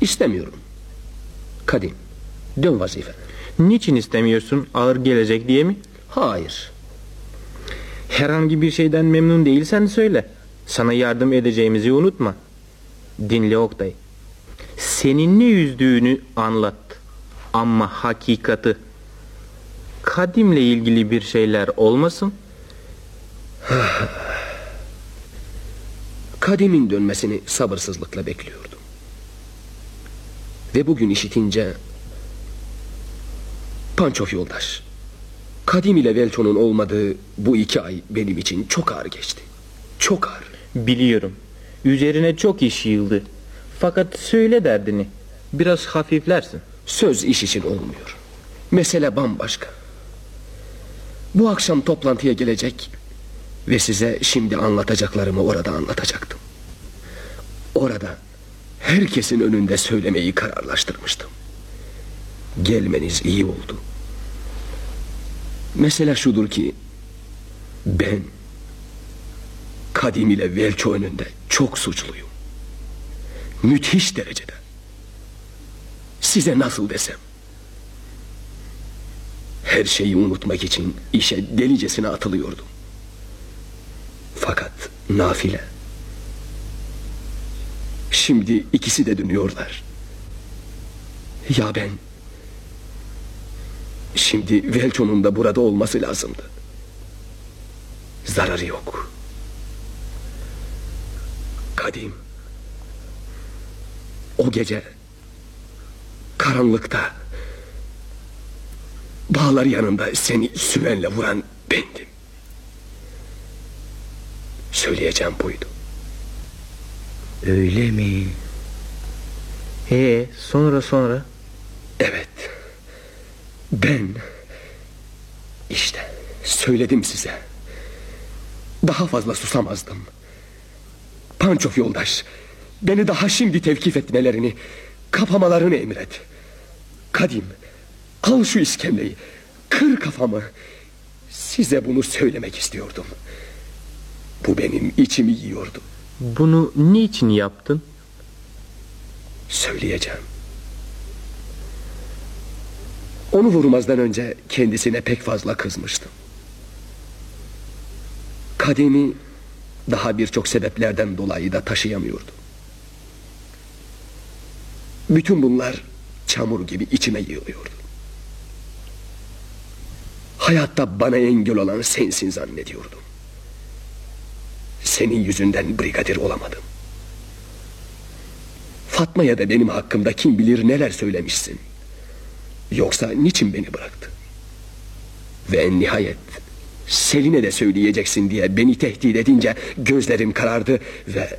İstemiyorum. Kadim, dön vazife. Niçin istemiyorsun? Ağır gelecek diye mi? Hayır. Herhangi bir şeyden memnun değilsen söyle. Sana yardım edeceğimizi unutma. Dinle Oktay. Senin ne üzdüğünü anlat. Ama hakikati. Kadimle ilgili bir şeyler olmasın. Kadim'in dönmesini sabırsızlıkla bekliyordum. Ve bugün işitince... Pançof yoldaş. Kadim ile Velço'nun olmadığı bu iki ay benim için çok ağır geçti. Çok ağır. Biliyorum. Üzerine çok iş yığıldı. Fakat söyle derdini. Biraz hafiflersin. Söz iş için olmuyor. Mesele bambaşka. Bu akşam toplantıya gelecek ve size şimdi anlatacaklarımı orada anlatacaktım. Orada herkesin önünde söylemeyi kararlaştırmıştım. Gelmeniz iyi oldu. Mesele şudur ki ben Kadim ile Velço önünde çok suçluyum. Müthiş derecede. Size nasıl desem? Her şeyi unutmak için işe delicesine atılıyordum. Fakat nafile. Şimdi ikisi de dönüyorlar. Ya ben... Şimdi Velço'nun da burada olması lazımdı. Zararı yok. Kadim. O gece karanlıkta bağlar yanında seni sümenle vuran bendim. Söyleyeceğim buydu. Öyle mi? Ee, sonra sonra? Evet. Ben işte söyledim size. Daha fazla susamazdım. Pançof yoldaş beni daha şimdi tevkif etmelerini kapamalarını emret. Kadim al şu iskemleyi kır kafamı. Size bunu söylemek istiyordum. Bu benim içimi yiyordu. Bunu niçin yaptın? Söyleyeceğim. Onu vurmazdan önce kendisine pek fazla kızmıştım. Kademi daha birçok sebeplerden dolayı da taşıyamıyordu. Bütün bunlar çamur gibi içime yığılıyordu. Hayatta bana engel olan sensin zannediyordum. Senin yüzünden brigadir olamadım. Fatma'ya da benim hakkımda kim bilir neler söylemişsin. Yoksa niçin beni bıraktı? Ve nihayet Selin'e de söyleyeceksin diye beni tehdit edince gözlerim karardı ve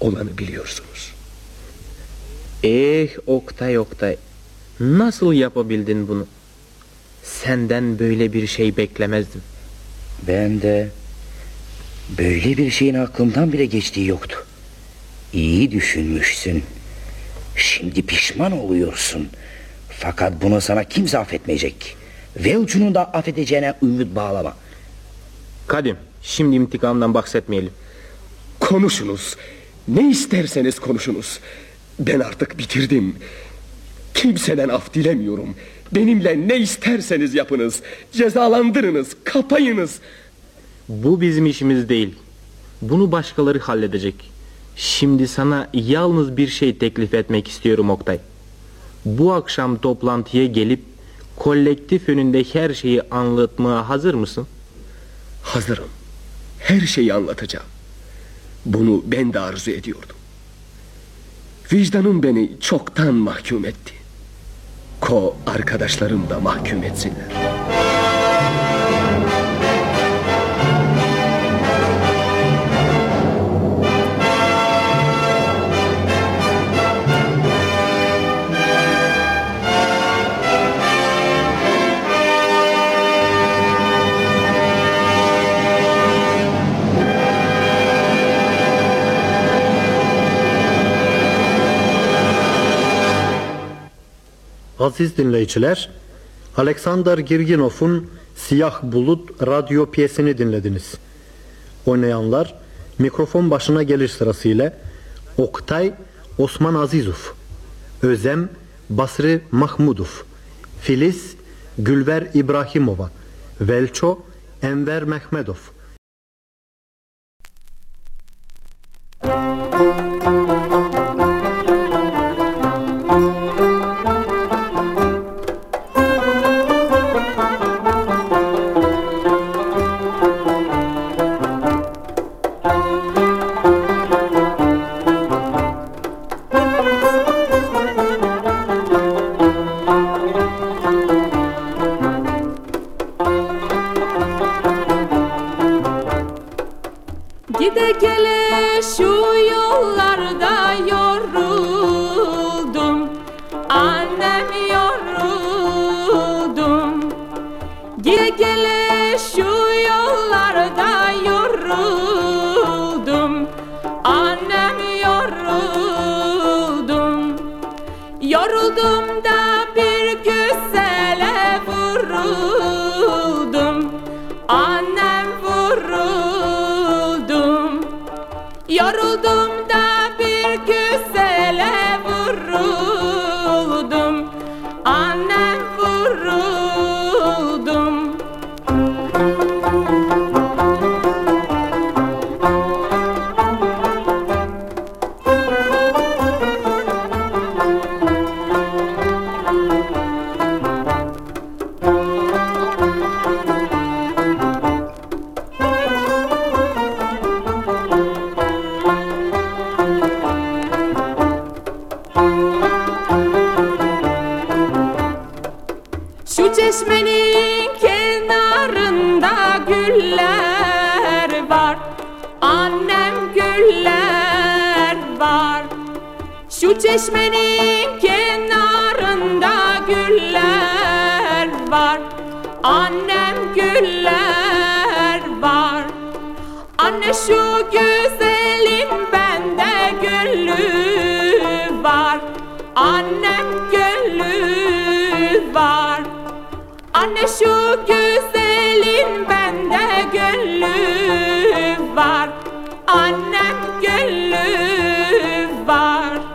olanı biliyorsunuz. Eh Oktay Oktay. Nasıl yapabildin bunu? Senden böyle bir şey beklemezdim. Ben de böyle bir şeyin aklımdan bile geçtiği yoktu. İyi düşünmüşsün. Şimdi pişman oluyorsun. Fakat bunu sana kimse affetmeyecek. Ve ucunu da affedeceğine ümit bağlama. Kadim, şimdi intikamdan bahsetmeyelim. Konuşunuz. Ne isterseniz konuşunuz. Ben artık bitirdim. Kimseden af dilemiyorum. Benimle ne isterseniz yapınız. Cezalandırınız, kapayınız. Bu bizim işimiz değil. Bunu başkaları halledecek. Şimdi sana yalnız bir şey teklif etmek istiyorum Oktay. Bu akşam toplantıya gelip kolektif önünde her şeyi anlatmaya hazır mısın? Hazırım. Her şeyi anlatacağım. Bunu ben de arzu ediyordum. Vicdanım beni çoktan mahkum etti. Ko arkadaşlarım da mahkum etsinler. Aziz dinleyiciler, Alexander Girginov'un Siyah Bulut radyo piyesini dinlediniz. Oynayanlar mikrofon başına gelir sırasıyla Oktay Osman Azizov, Özem Basri Mahmudov, Filiz Gülver İbrahimova, Velço Enver Mehmedov. Gide çeşmenin kenarında güller var. Annem güller var. Anne şu güzelin bende gülü var. Annem gönlü var. Anne şu güzelin bende gönlü var. Annem gönlü var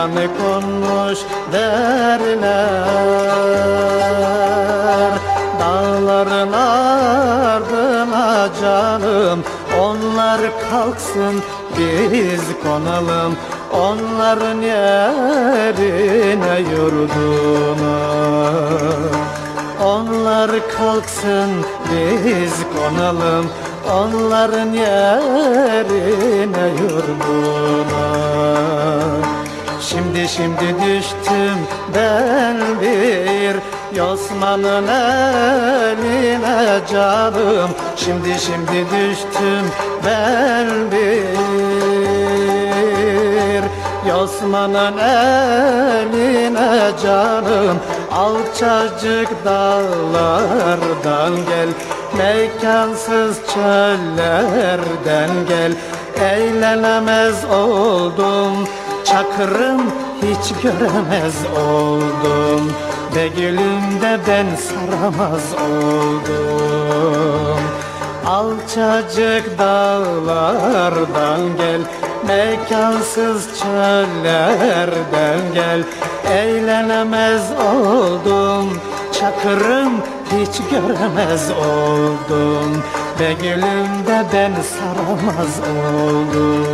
Kanı konmuş derler. Dağların ardına canım Onlar kalksın biz konalım. Onların yerine yurduna Onlar kalksın biz konalım. Onların yerine yurduna Şimdi şimdi düştüm ben bir Yosman'ın eline canım. Şimdi şimdi düştüm ben bir Yosman'ın eline canım. Alçacık dağlardan gel Mekansız çöllerden gel. Eğlenemez oldum Çakırım hiç göremez oldum. Ve gülümde ben saramaz oldum. Alçacık dağlardan gel Mekansız çöllerden gel. Eğlenemez oldum Çakırım hiç göremez oldum. Ve gülümde ben saramaz oldum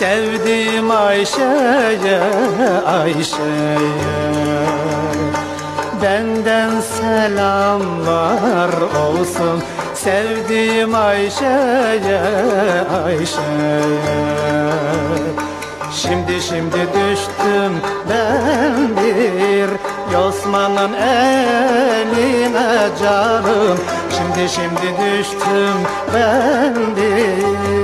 Sevdiğim Ayşe'ye Ayşe'ye. Benden selamlar olsun Sevdiğim Ayşe'ye Ayşe'ye. Şimdi şimdi düştüm ben bir Yosman'ın eline canım. Şimdi şimdi düştüm ben bir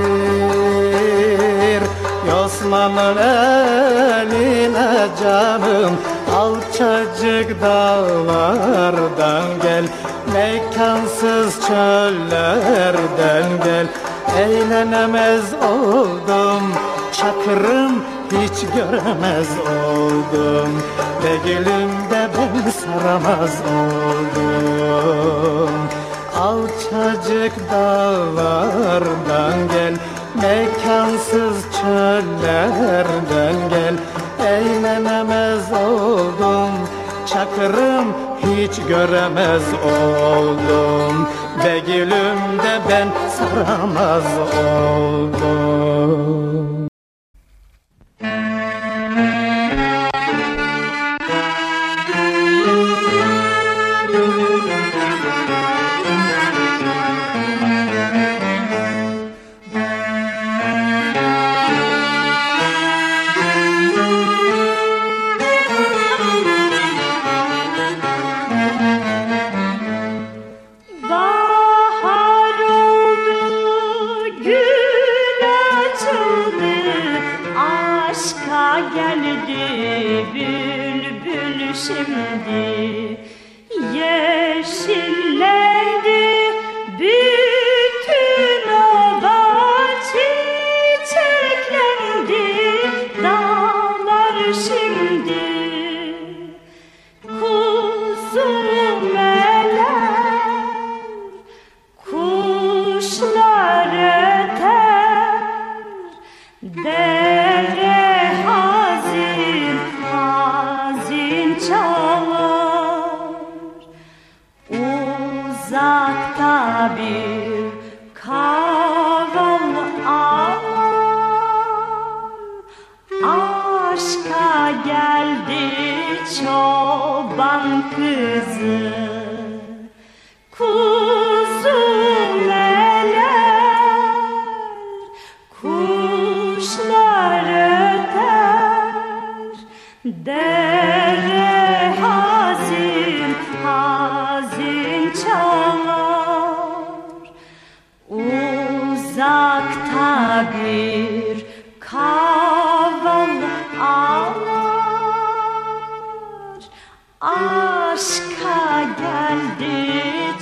Yosman'ın eline canım Alçacık dağlardan gel. Mekansız çöllerden gel. Eğlenemez oldum Çakırım hiç göremez oldum. Ve gülümde ben saramaz oldum. Alçacık dağlardan gel Mekansız çöllerden gel. Eğlenemez oldum Çakırım hiç göremez oldum. Ve gülümde ben saramaz oldum Dere hazin hazin çalar Uzakta bir kaval Aşka geldi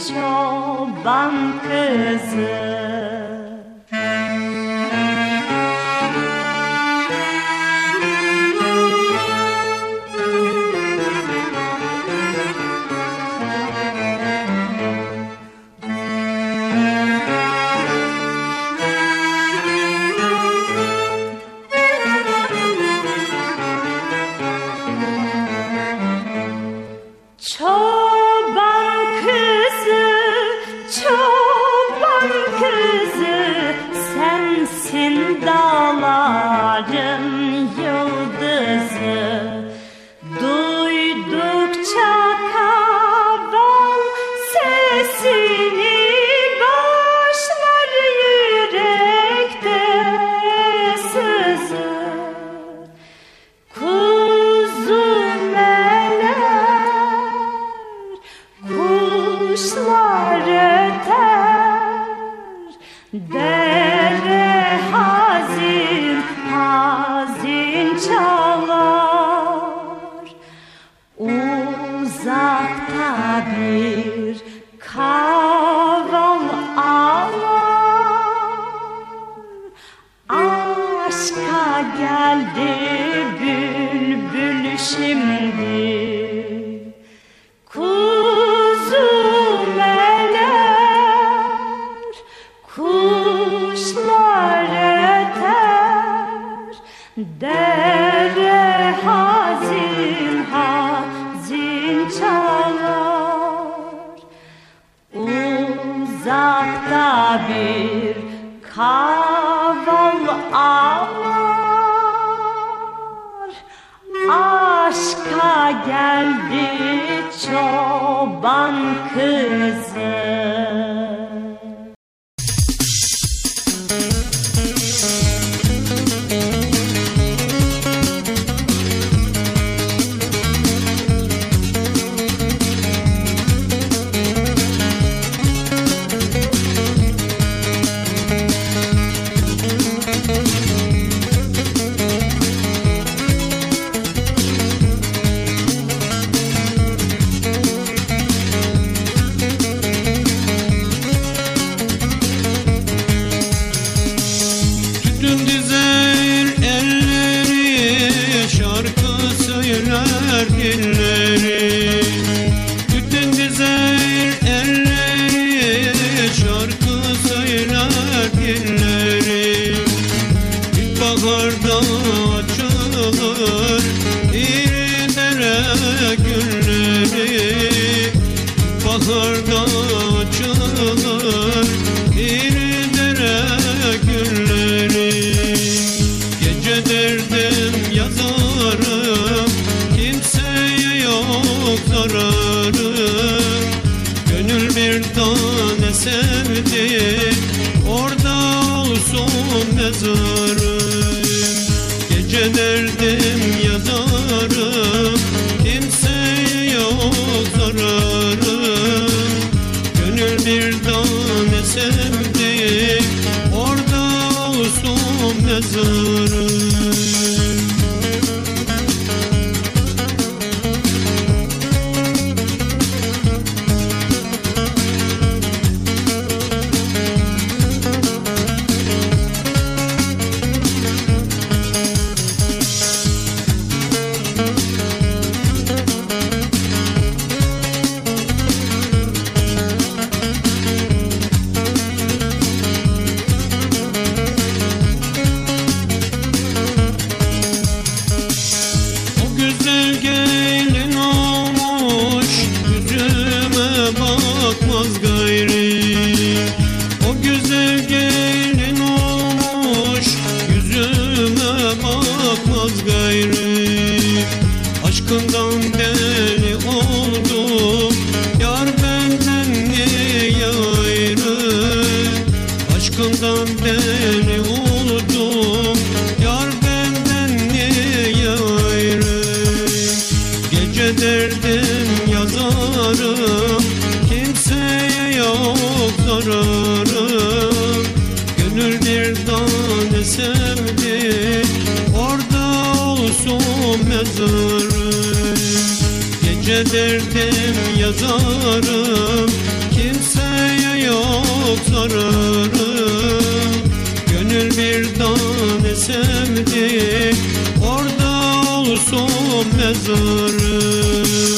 çoban kızı. Olsun mezarım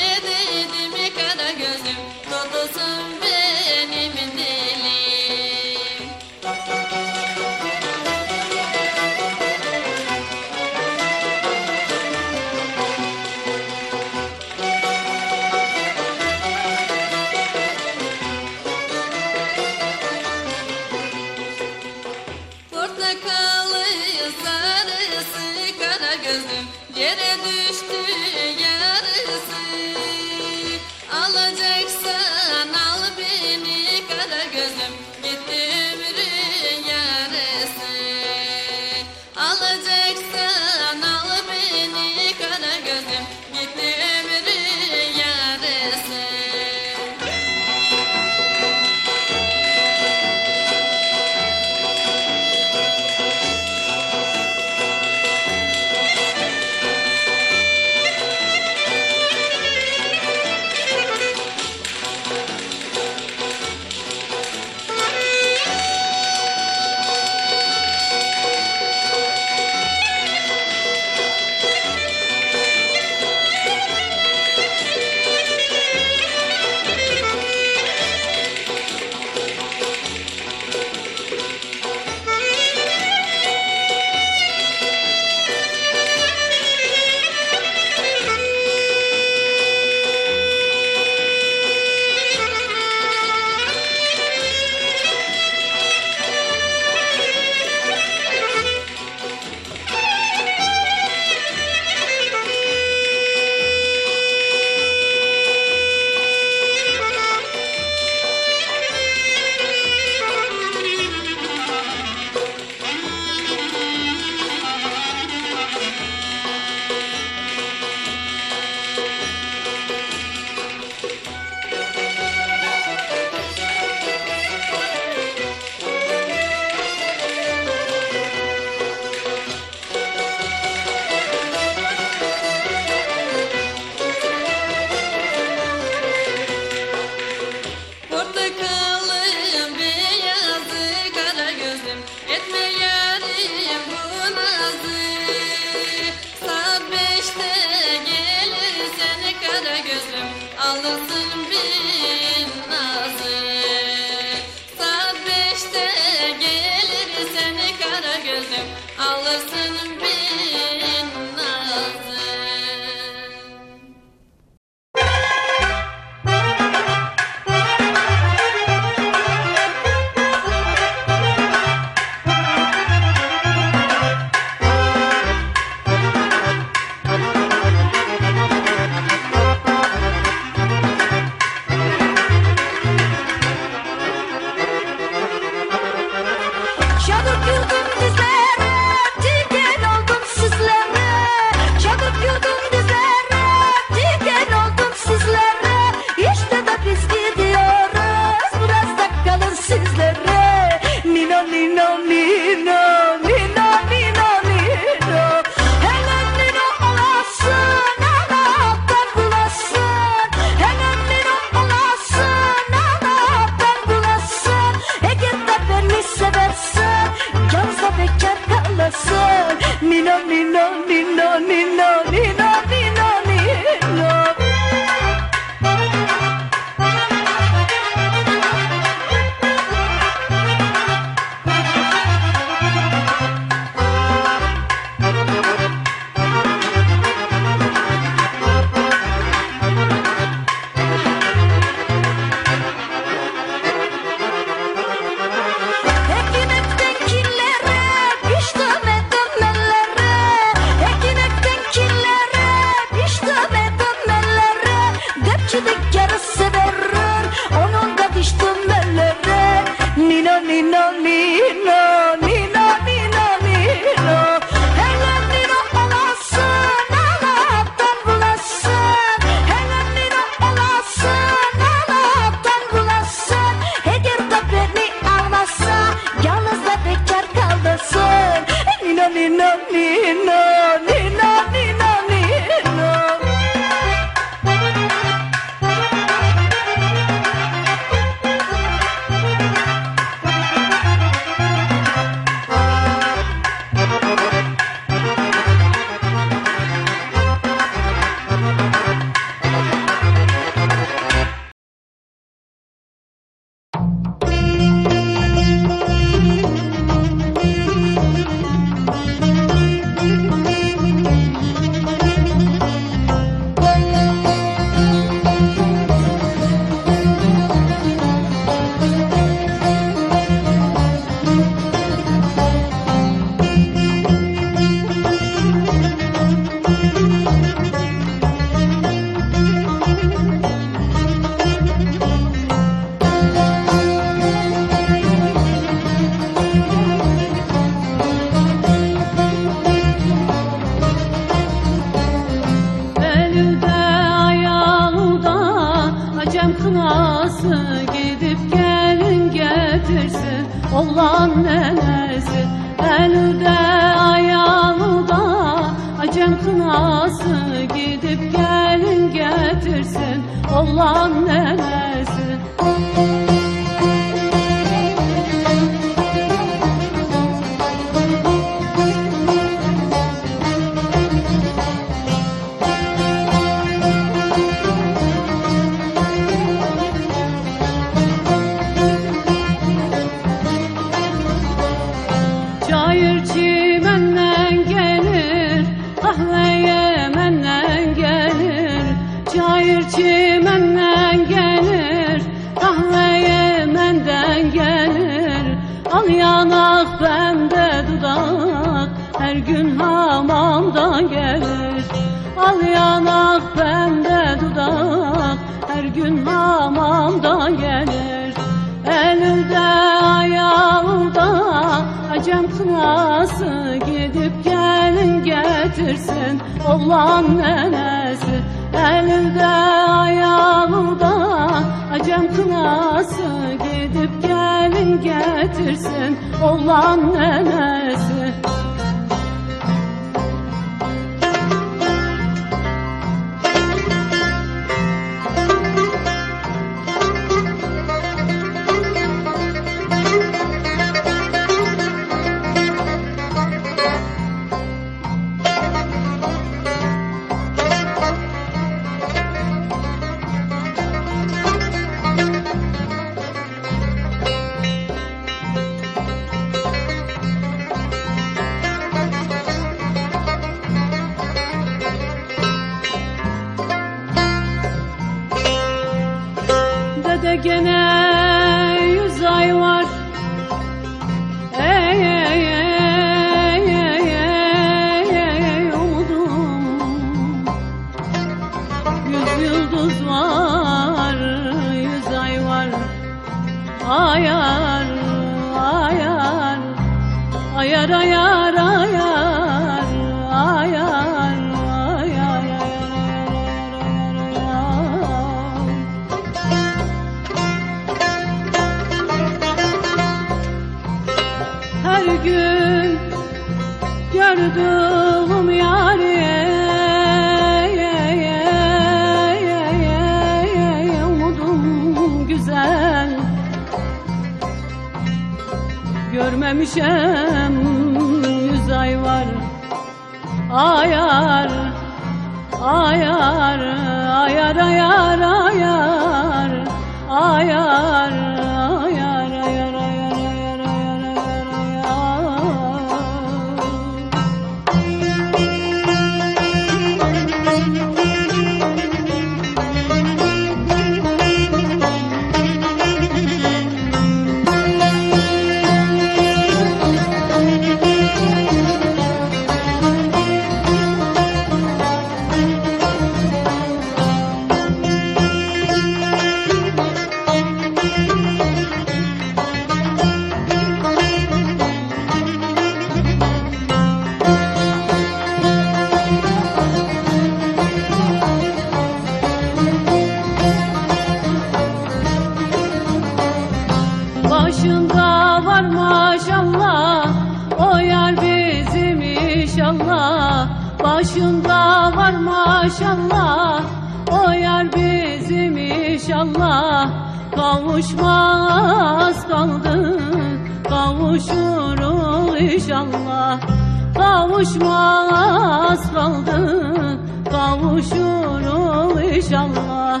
mahşur inşallah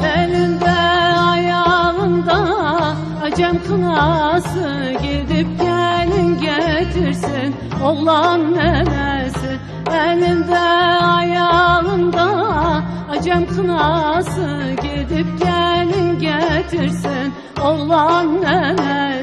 Elinde ayağında Acem kınası Gidip gelin getirsin Oğlan nenesi. Elinde ayağında Acem kınası Gidip gelin getirsin Oğlan nenesi.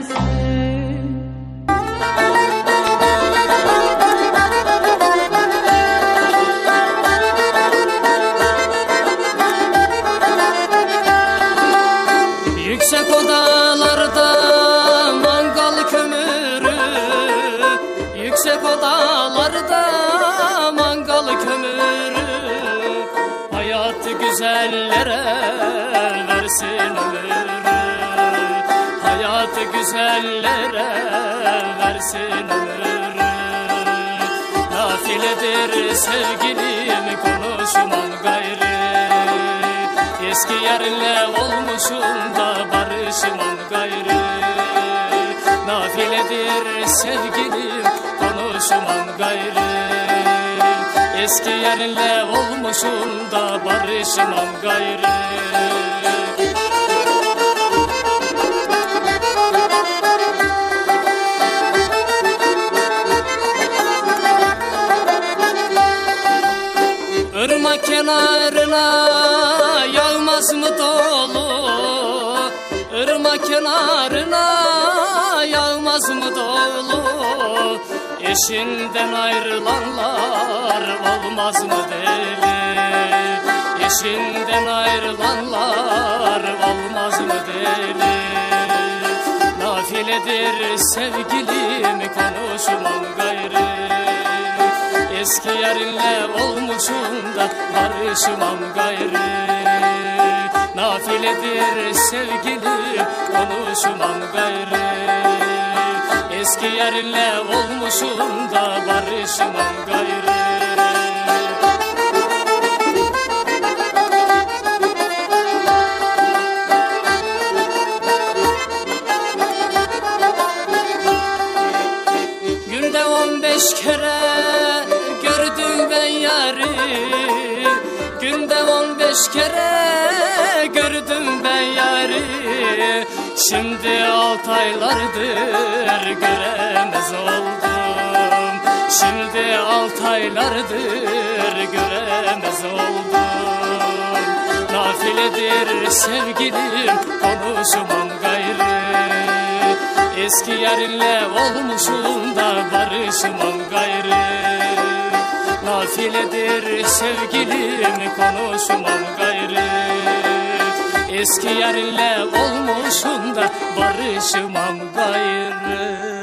güzellere versin ömrü Hayatı güzellere versin ömrü Nafiledir sevgilim konuşman gayrı Eski yerle olmuşum da barışman gayrı Nafiledir sevgilim konuşman gayrı Eski yerle olmuşum da barışmam gayrı. Irmak kenarına yağmaz mı dolu Kenarına yağmaz mı dolu? Eşinden ayrılanlar olmaz mı deli? Eşinden ayrılanlar olmaz mı deli? Nafiledir sevgilim konuşmam gayrı Eski yerinle olmuşum da barışmam gayrı Nafiledir sevgilim konuşmam gayrı Eski yerinle olmuşum da barışmam gayrı Şimdi alt aylardır göremez oldum. Şimdi alt aylardır göremez oldum. Nafiledir sevgilim konuşmam gayrı. Eski yerinle olmuşum da barışmam gayrı. Nafiledir sevgilim konuşmam gayrı Eski yerinle olmuşum da barışmam gayrı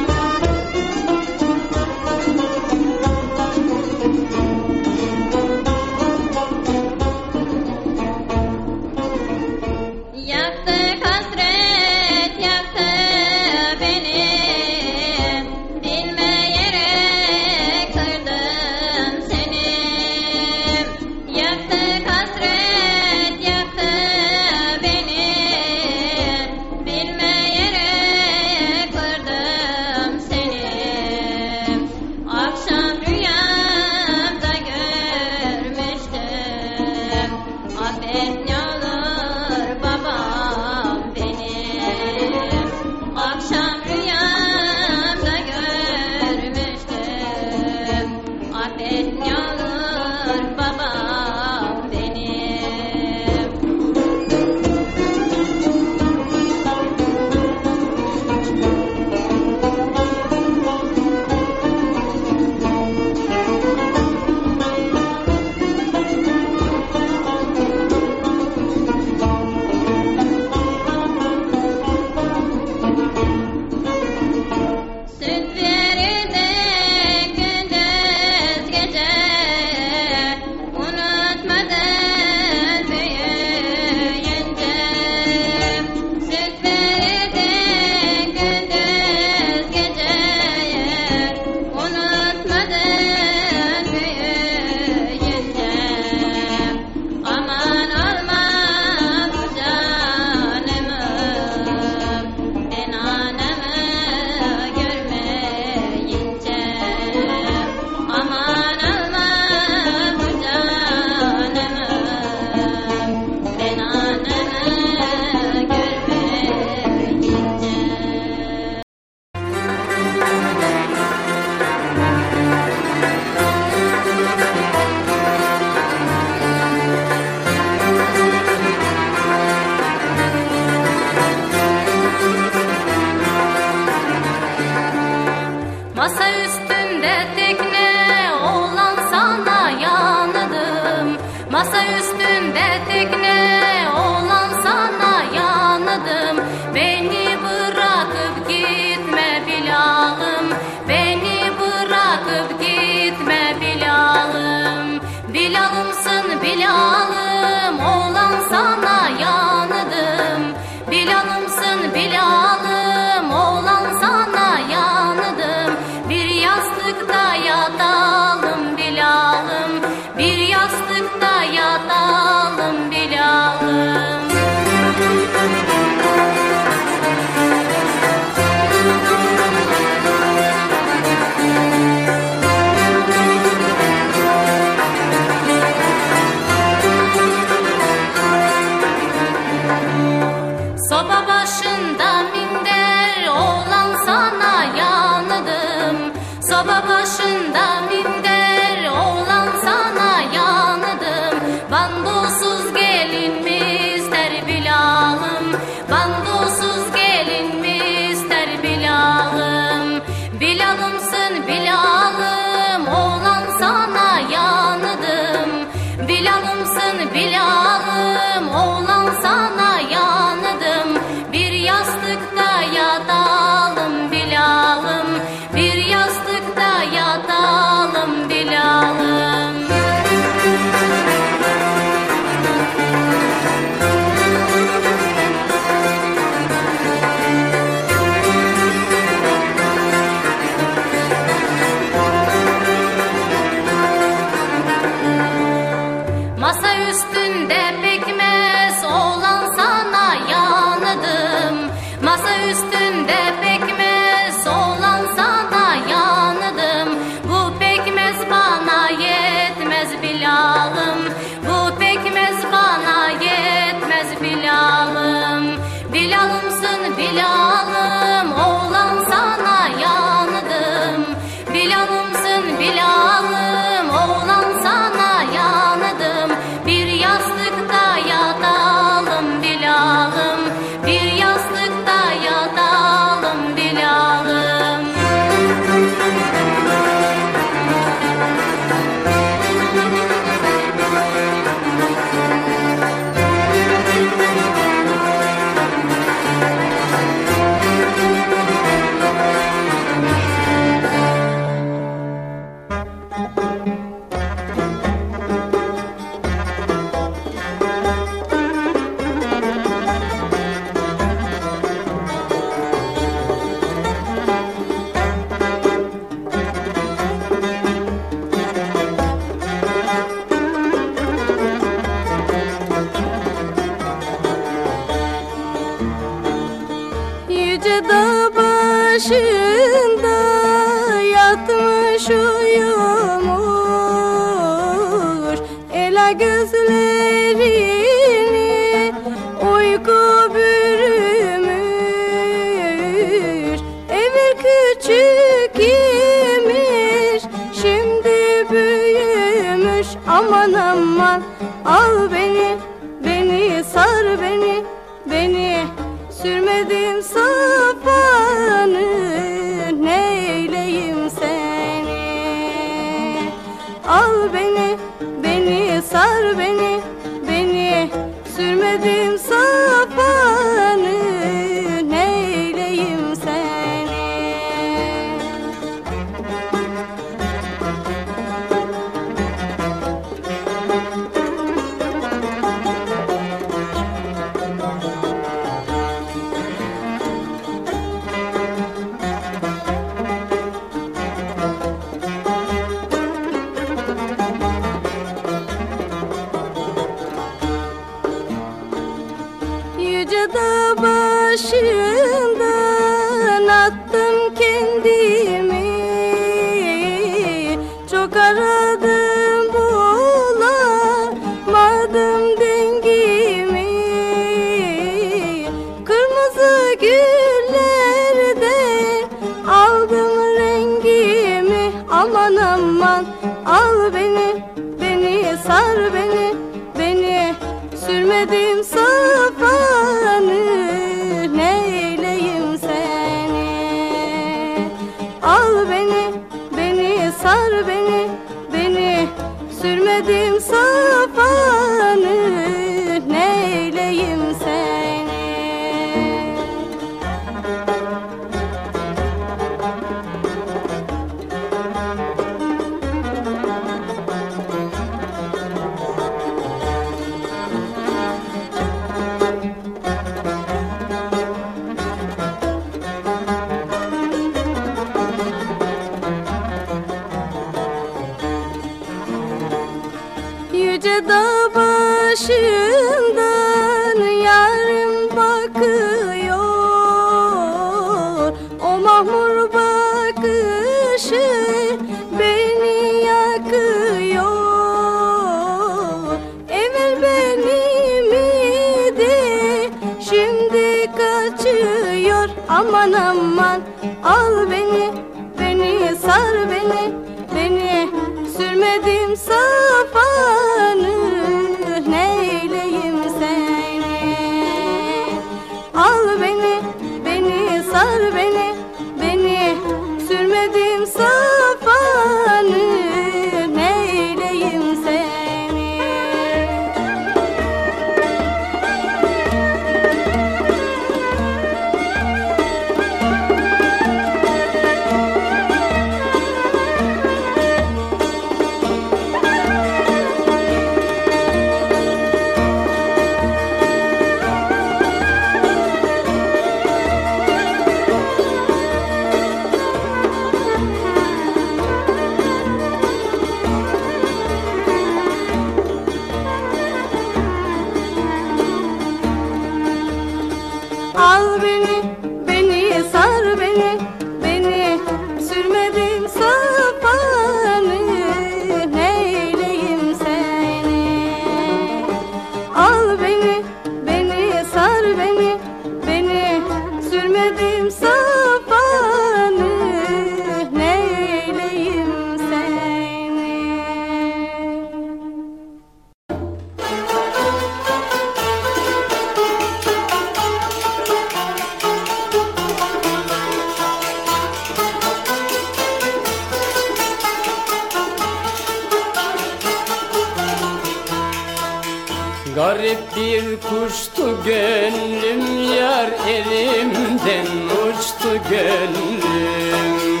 bir kuştu gönlüm Yar elimden uçtu gönlüm.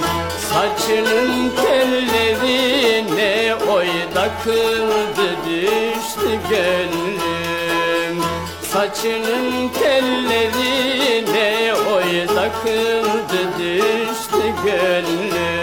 Saçının tellerine oy takıldı düştü gönlüm. Saçının tellerine oy takıldı düştü gönlüm.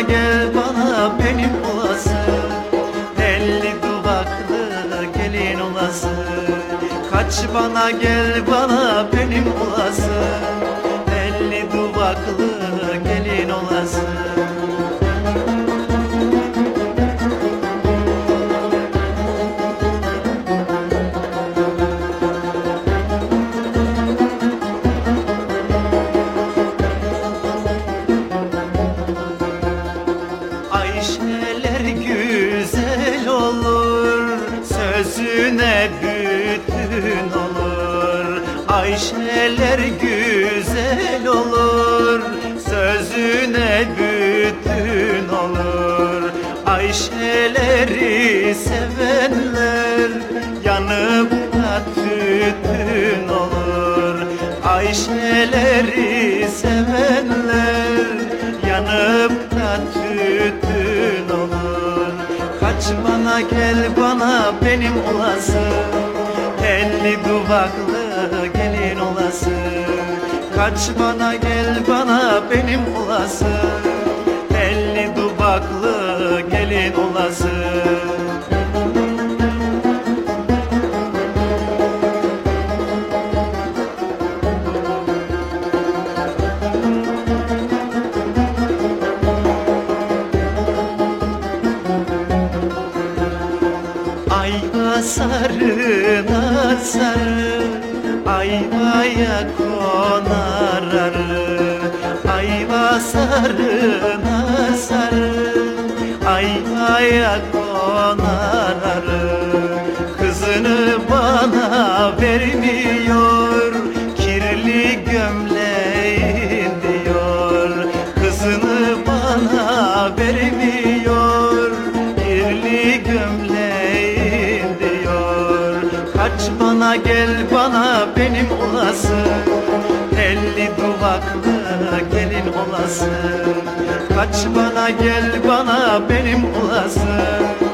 Gel bana benim olasın. Elli duvaklı gelin olasın. Kaç bana gel bana benim olasın. Elli duvaklı Ayşeleri sevenler Yanıp da tütün olur. Ayşeleri sevenler Yanıp da tütün olur. Kaç bana gel bana benim olasın. Elli duvaklı gelin olasın. Kaç bana gel bana benim olasın Ayva sarına sarı Ayvaya konar arı Kızını bana vermiyor Kirli gömleğin diyor. Kızını bana vermiyor Kirli gömleğin diyor. Kaç bana gel bana benim olasın Duvaklı gelin olasın. Kaç bana gel bana benim olasın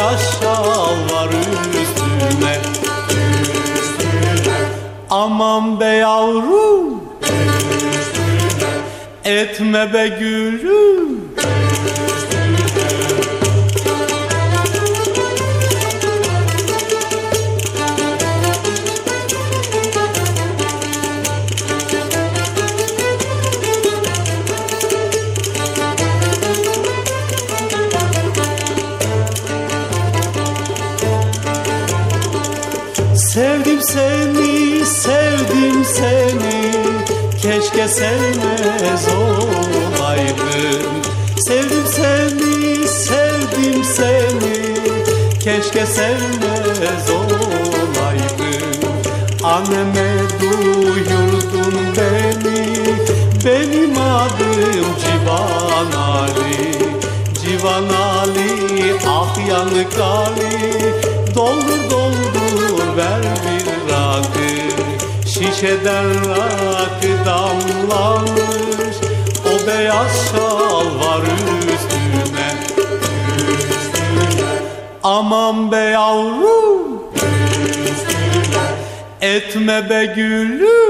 yaşa var üstüme, üstüme. Aman be yavrum üstüme. Etme be gülüm keşke sevmez olaydın Anneme duyurdun beni Benim adım Civan Ali. Civan Ali ah yanık Ali Doldur doldur ver bir rakı. Şişeden rakı damlamış O beyaz şal var Aman be yavrum. Etme be gülüm.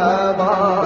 Baba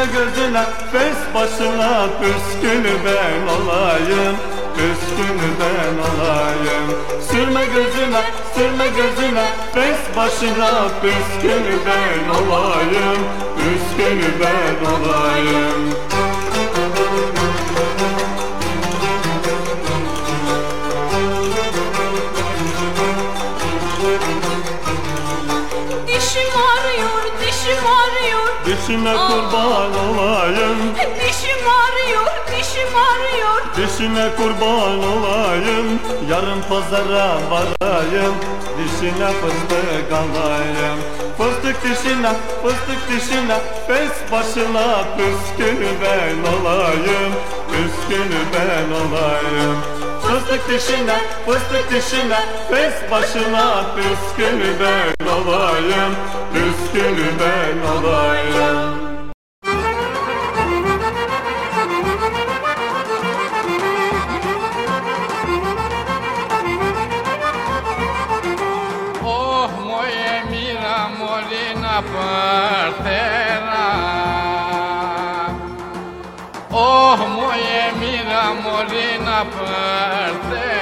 sürme gözüne Fes başına püskülü ben olayım Püskülü ben olayım Sürme gözüne, sürme gözüne Fes başına püskülü ben olayım Püskülü ben olayım Dişine kurban olayım. Dişim ağrıyor, dişim ağrıyor. Dişine kurban olayım. Yarın pazara varayım. Dişine fıstık alayım. Fıstık dişine, fıstık dişine. Fes başına püskülü ben olayım. Püskülü ben olayım. Fıstık dişine, fıstık dişine. Fes başına püskülü ben olayım. Püskülü ben olayım παρθέρα Ωχ μου εμείνα μωρίνα παρθέρα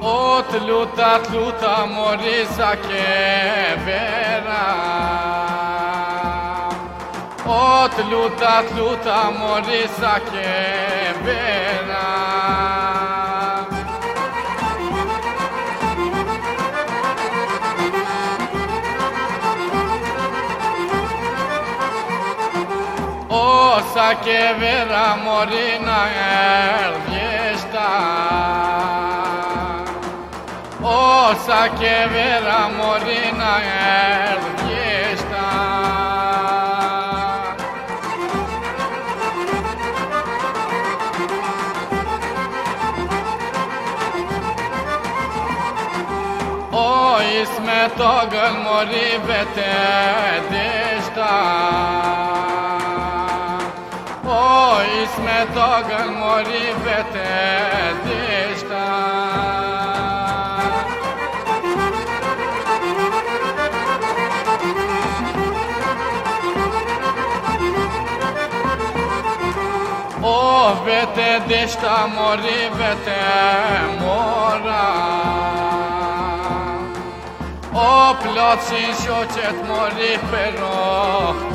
Ω τλούτα τλούτα μωρίσα και βέρα. От люта, люта мориса кебена. όσα και βέρα μωρή να έρθιεστα. Όσα και βέρα μωρή να έρθιεστα. με το γαμορί βετέντιστα Ο εις με το μορίβετε βετέντιστα Ο βετέντιστα μωρί μοριβετε μωρά. ο πλότσις ο τσετμολί περοχκόνα.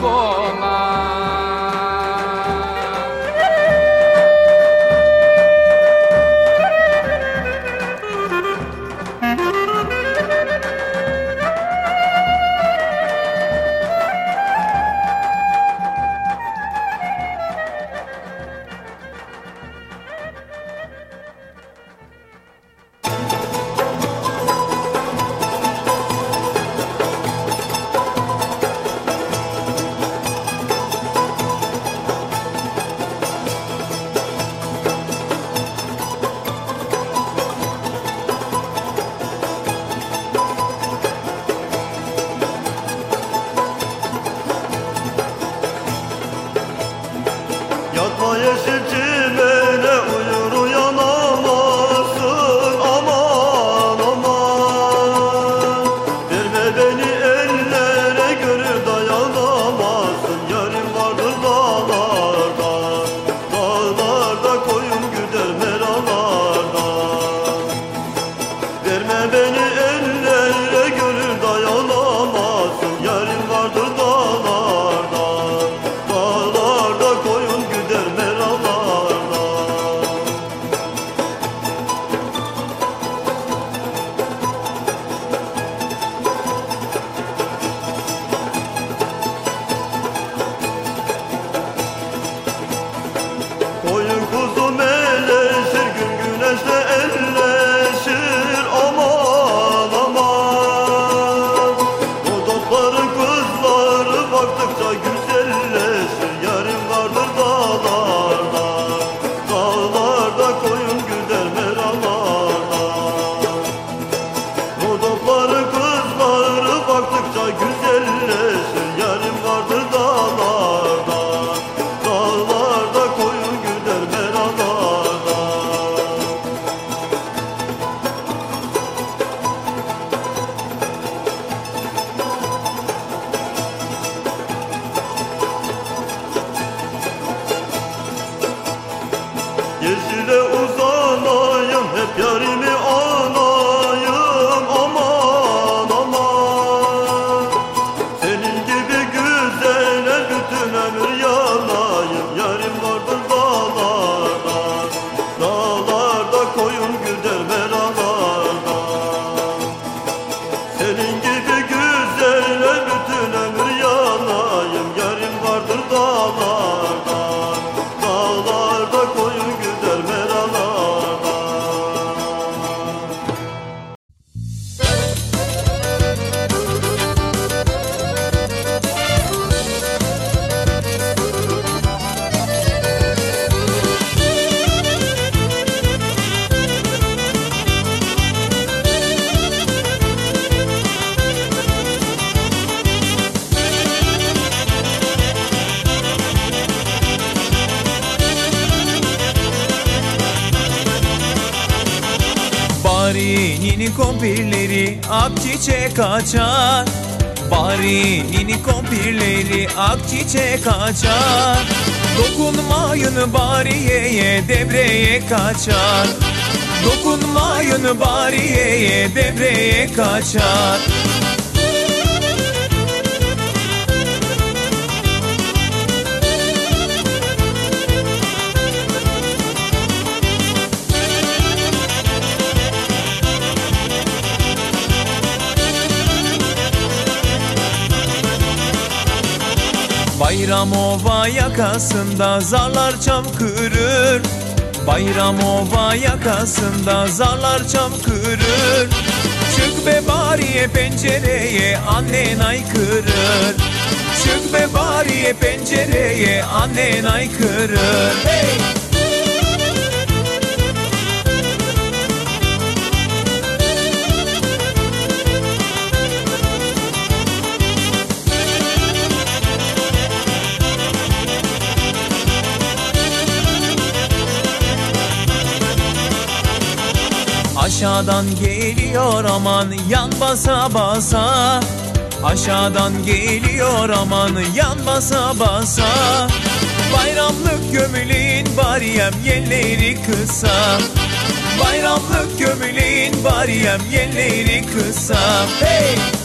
Dokunmayın bariyeye devreye kaçar. Dokunmayın bariyeye devreye kaçar. Bayramova yakasında zarlar çamkırır Bayramova yakasında zarlar çamkırır Çık be bariye pencereye annen aykırır. Çık be bariye pencereye annen aykırır. Hey! Aşağıdan geliyor aman yan basa basa. Aşağıdan geliyor aman yan basa basa. Bayramlık gömülün bariyem yelleri kısa. Bayramlık gömülün bariyem yelleri kısa. Hey!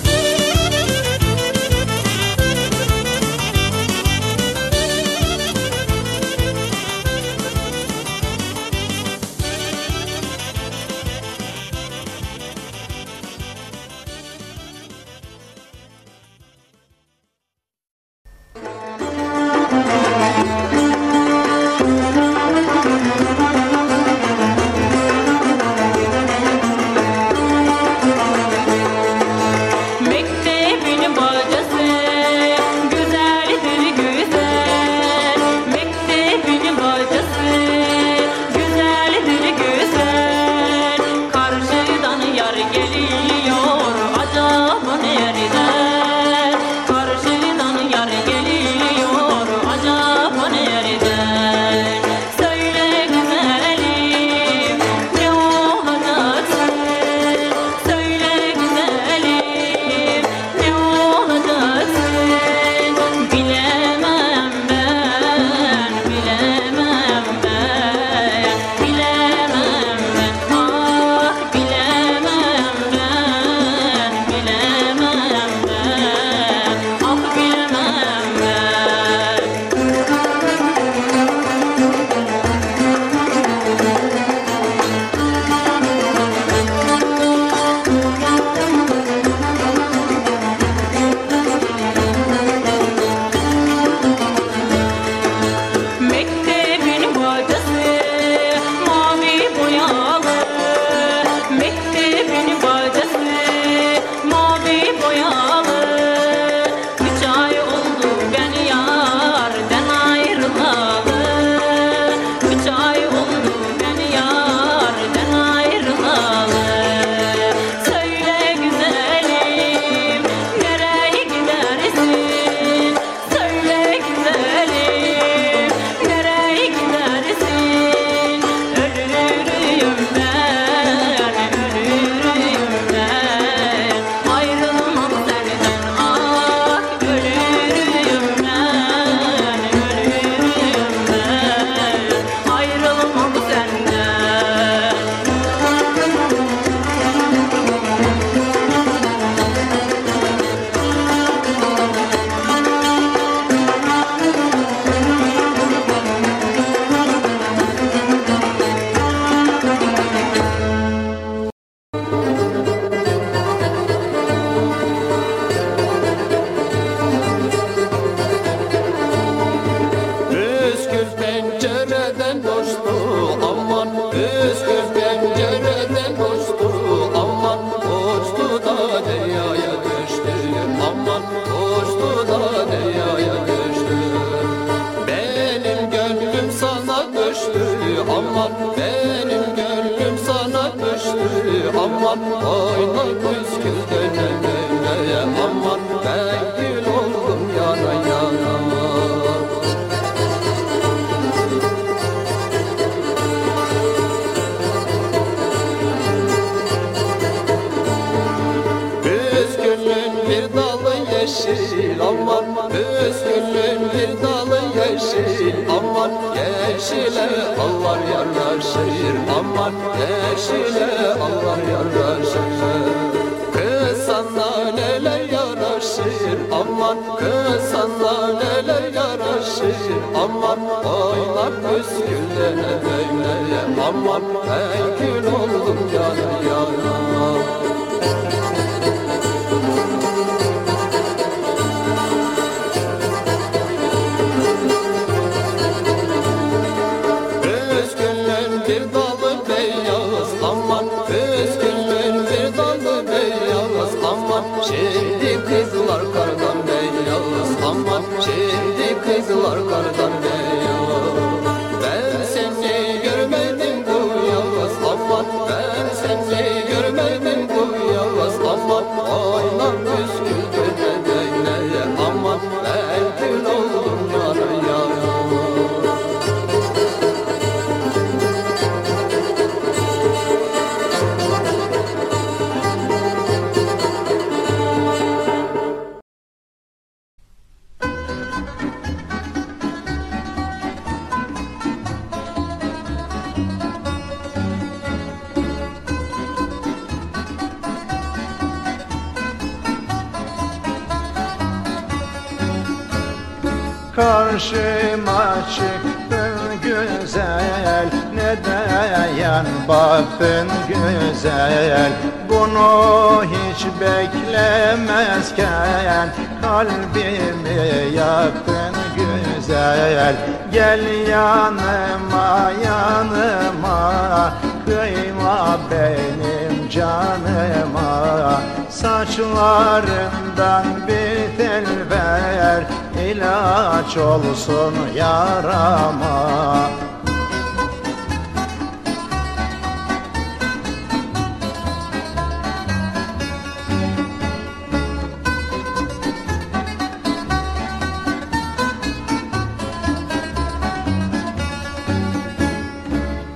Yollarından bir tel ver ilaç olsun yarama.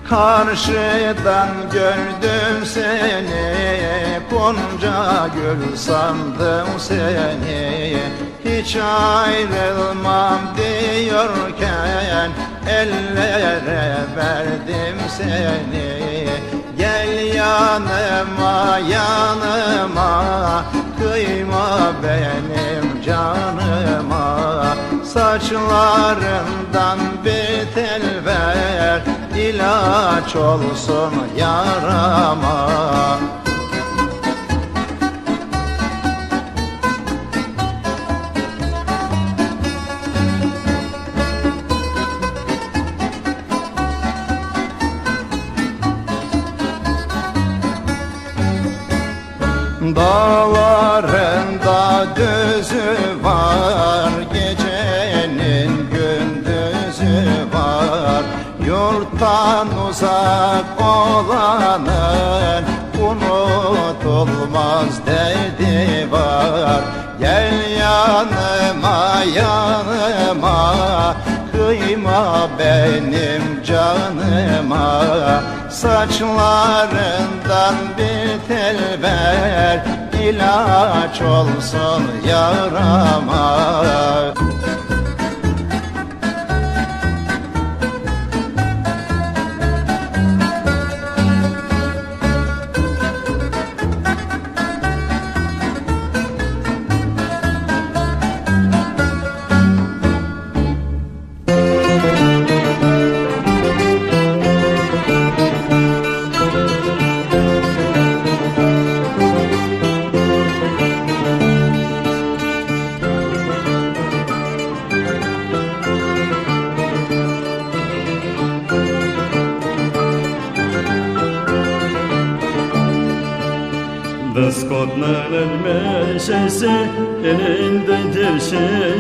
Karşıdan gördüm seni Onca gül sandım seni. Hiç ayrılmam diyorken Ellere verdim seni. Gel yanıma yanıma Kıyma benim canıma. Saçlarından bir tel ver ilaç olsun yarama. benim canıma Saçlarından bir tel ver ilaç olsun yarama.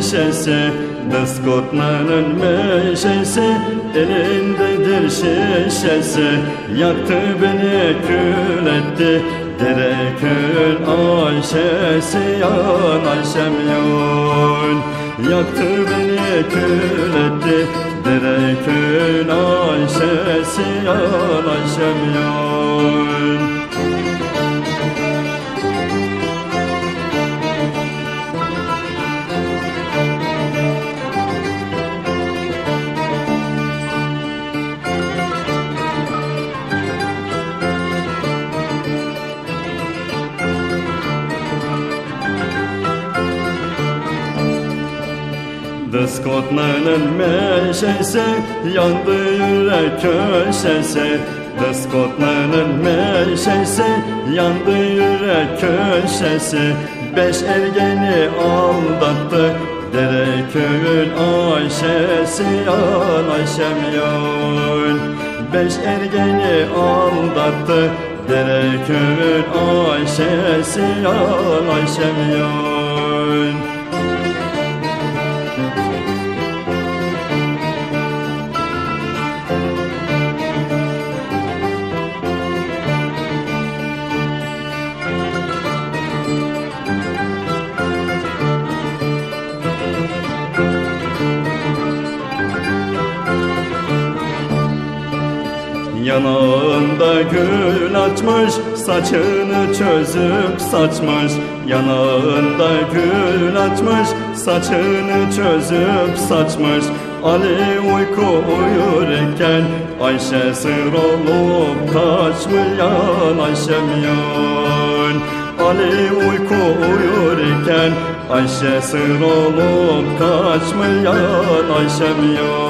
Şişesi Diskotların meşesi elindedir şişesi Yaktı beni kül etti Derekün Ayşesi yan Ayşem yan Yaktı beni kül etti Derekün Ayşesi yan Ayşem yan Diskotmanın meşesi yandı yürek köşesi Diskotmanın meşesi yandı yürek köşesi Beş ergeni aldattı Dere köyün Ayşesi yan Ayşem yan Beş ergeni aldattı Dere köyün Ayşesi yan Ayşem yan Gül açmış Saçını çözüp saçmış. Yanağında gül açmış Saçını çözüp saçmış. Ali uyku uyurken Ayşe sır olup kaçmayan Ayşem yan Ali uyku uyurken Ayşe sır olup kaçmayan Ayşem yan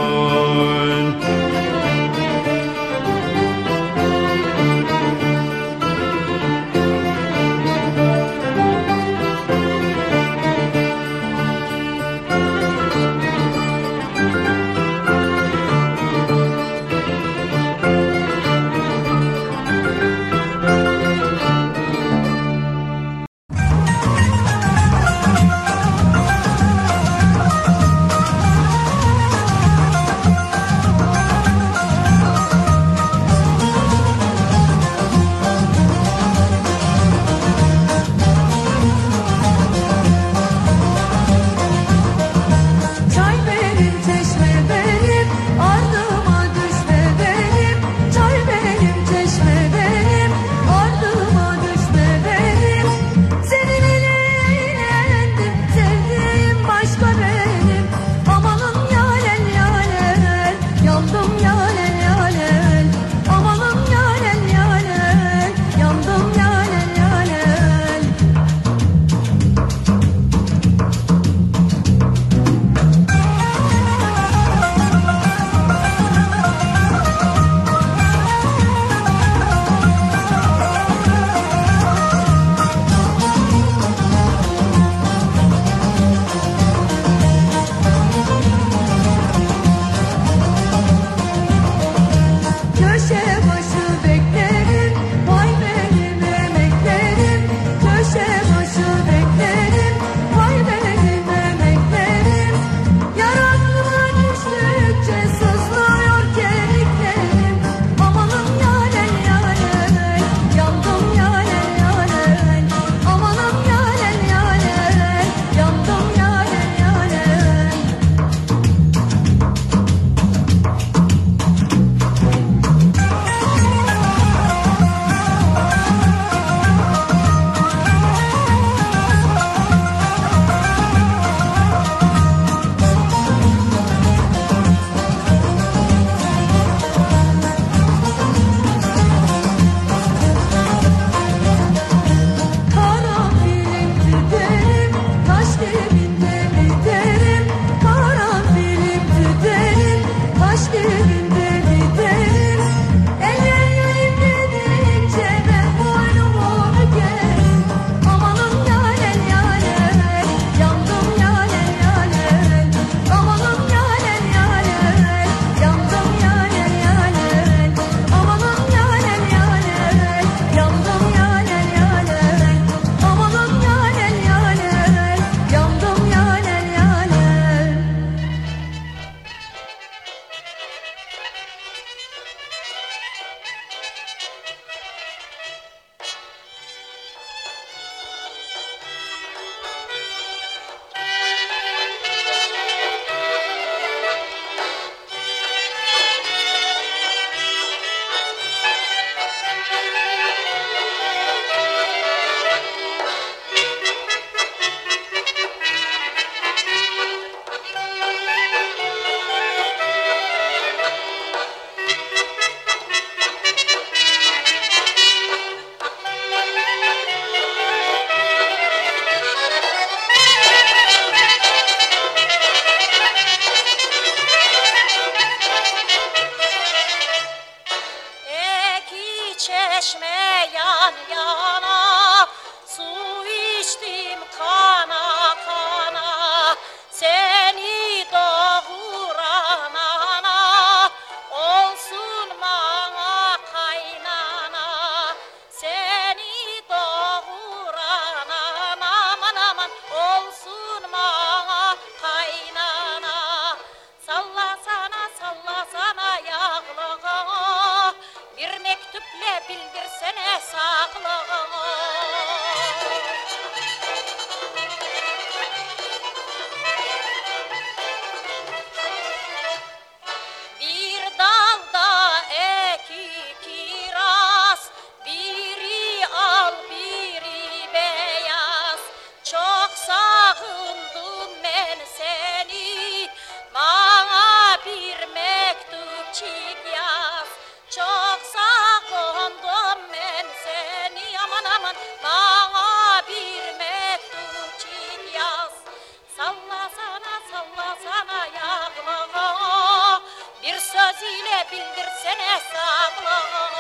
Yes, I'm alone.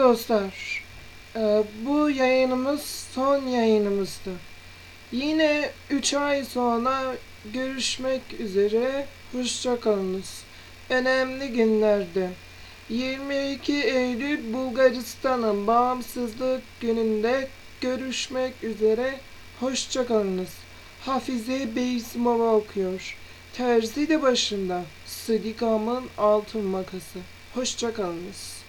dostlar. Ee, bu yayınımız son yayınımızdı. Yine 3 ay sonra görüşmek üzere. Hoşçakalınız. Önemli günlerde. 22 Eylül Bulgaristan'ın bağımsızlık gününde görüşmek üzere. Hoşçakalınız. Hafize Beysimova okuyor. Terzi de başında. Sıdikam'ın altın makası. Hoşçakalınız.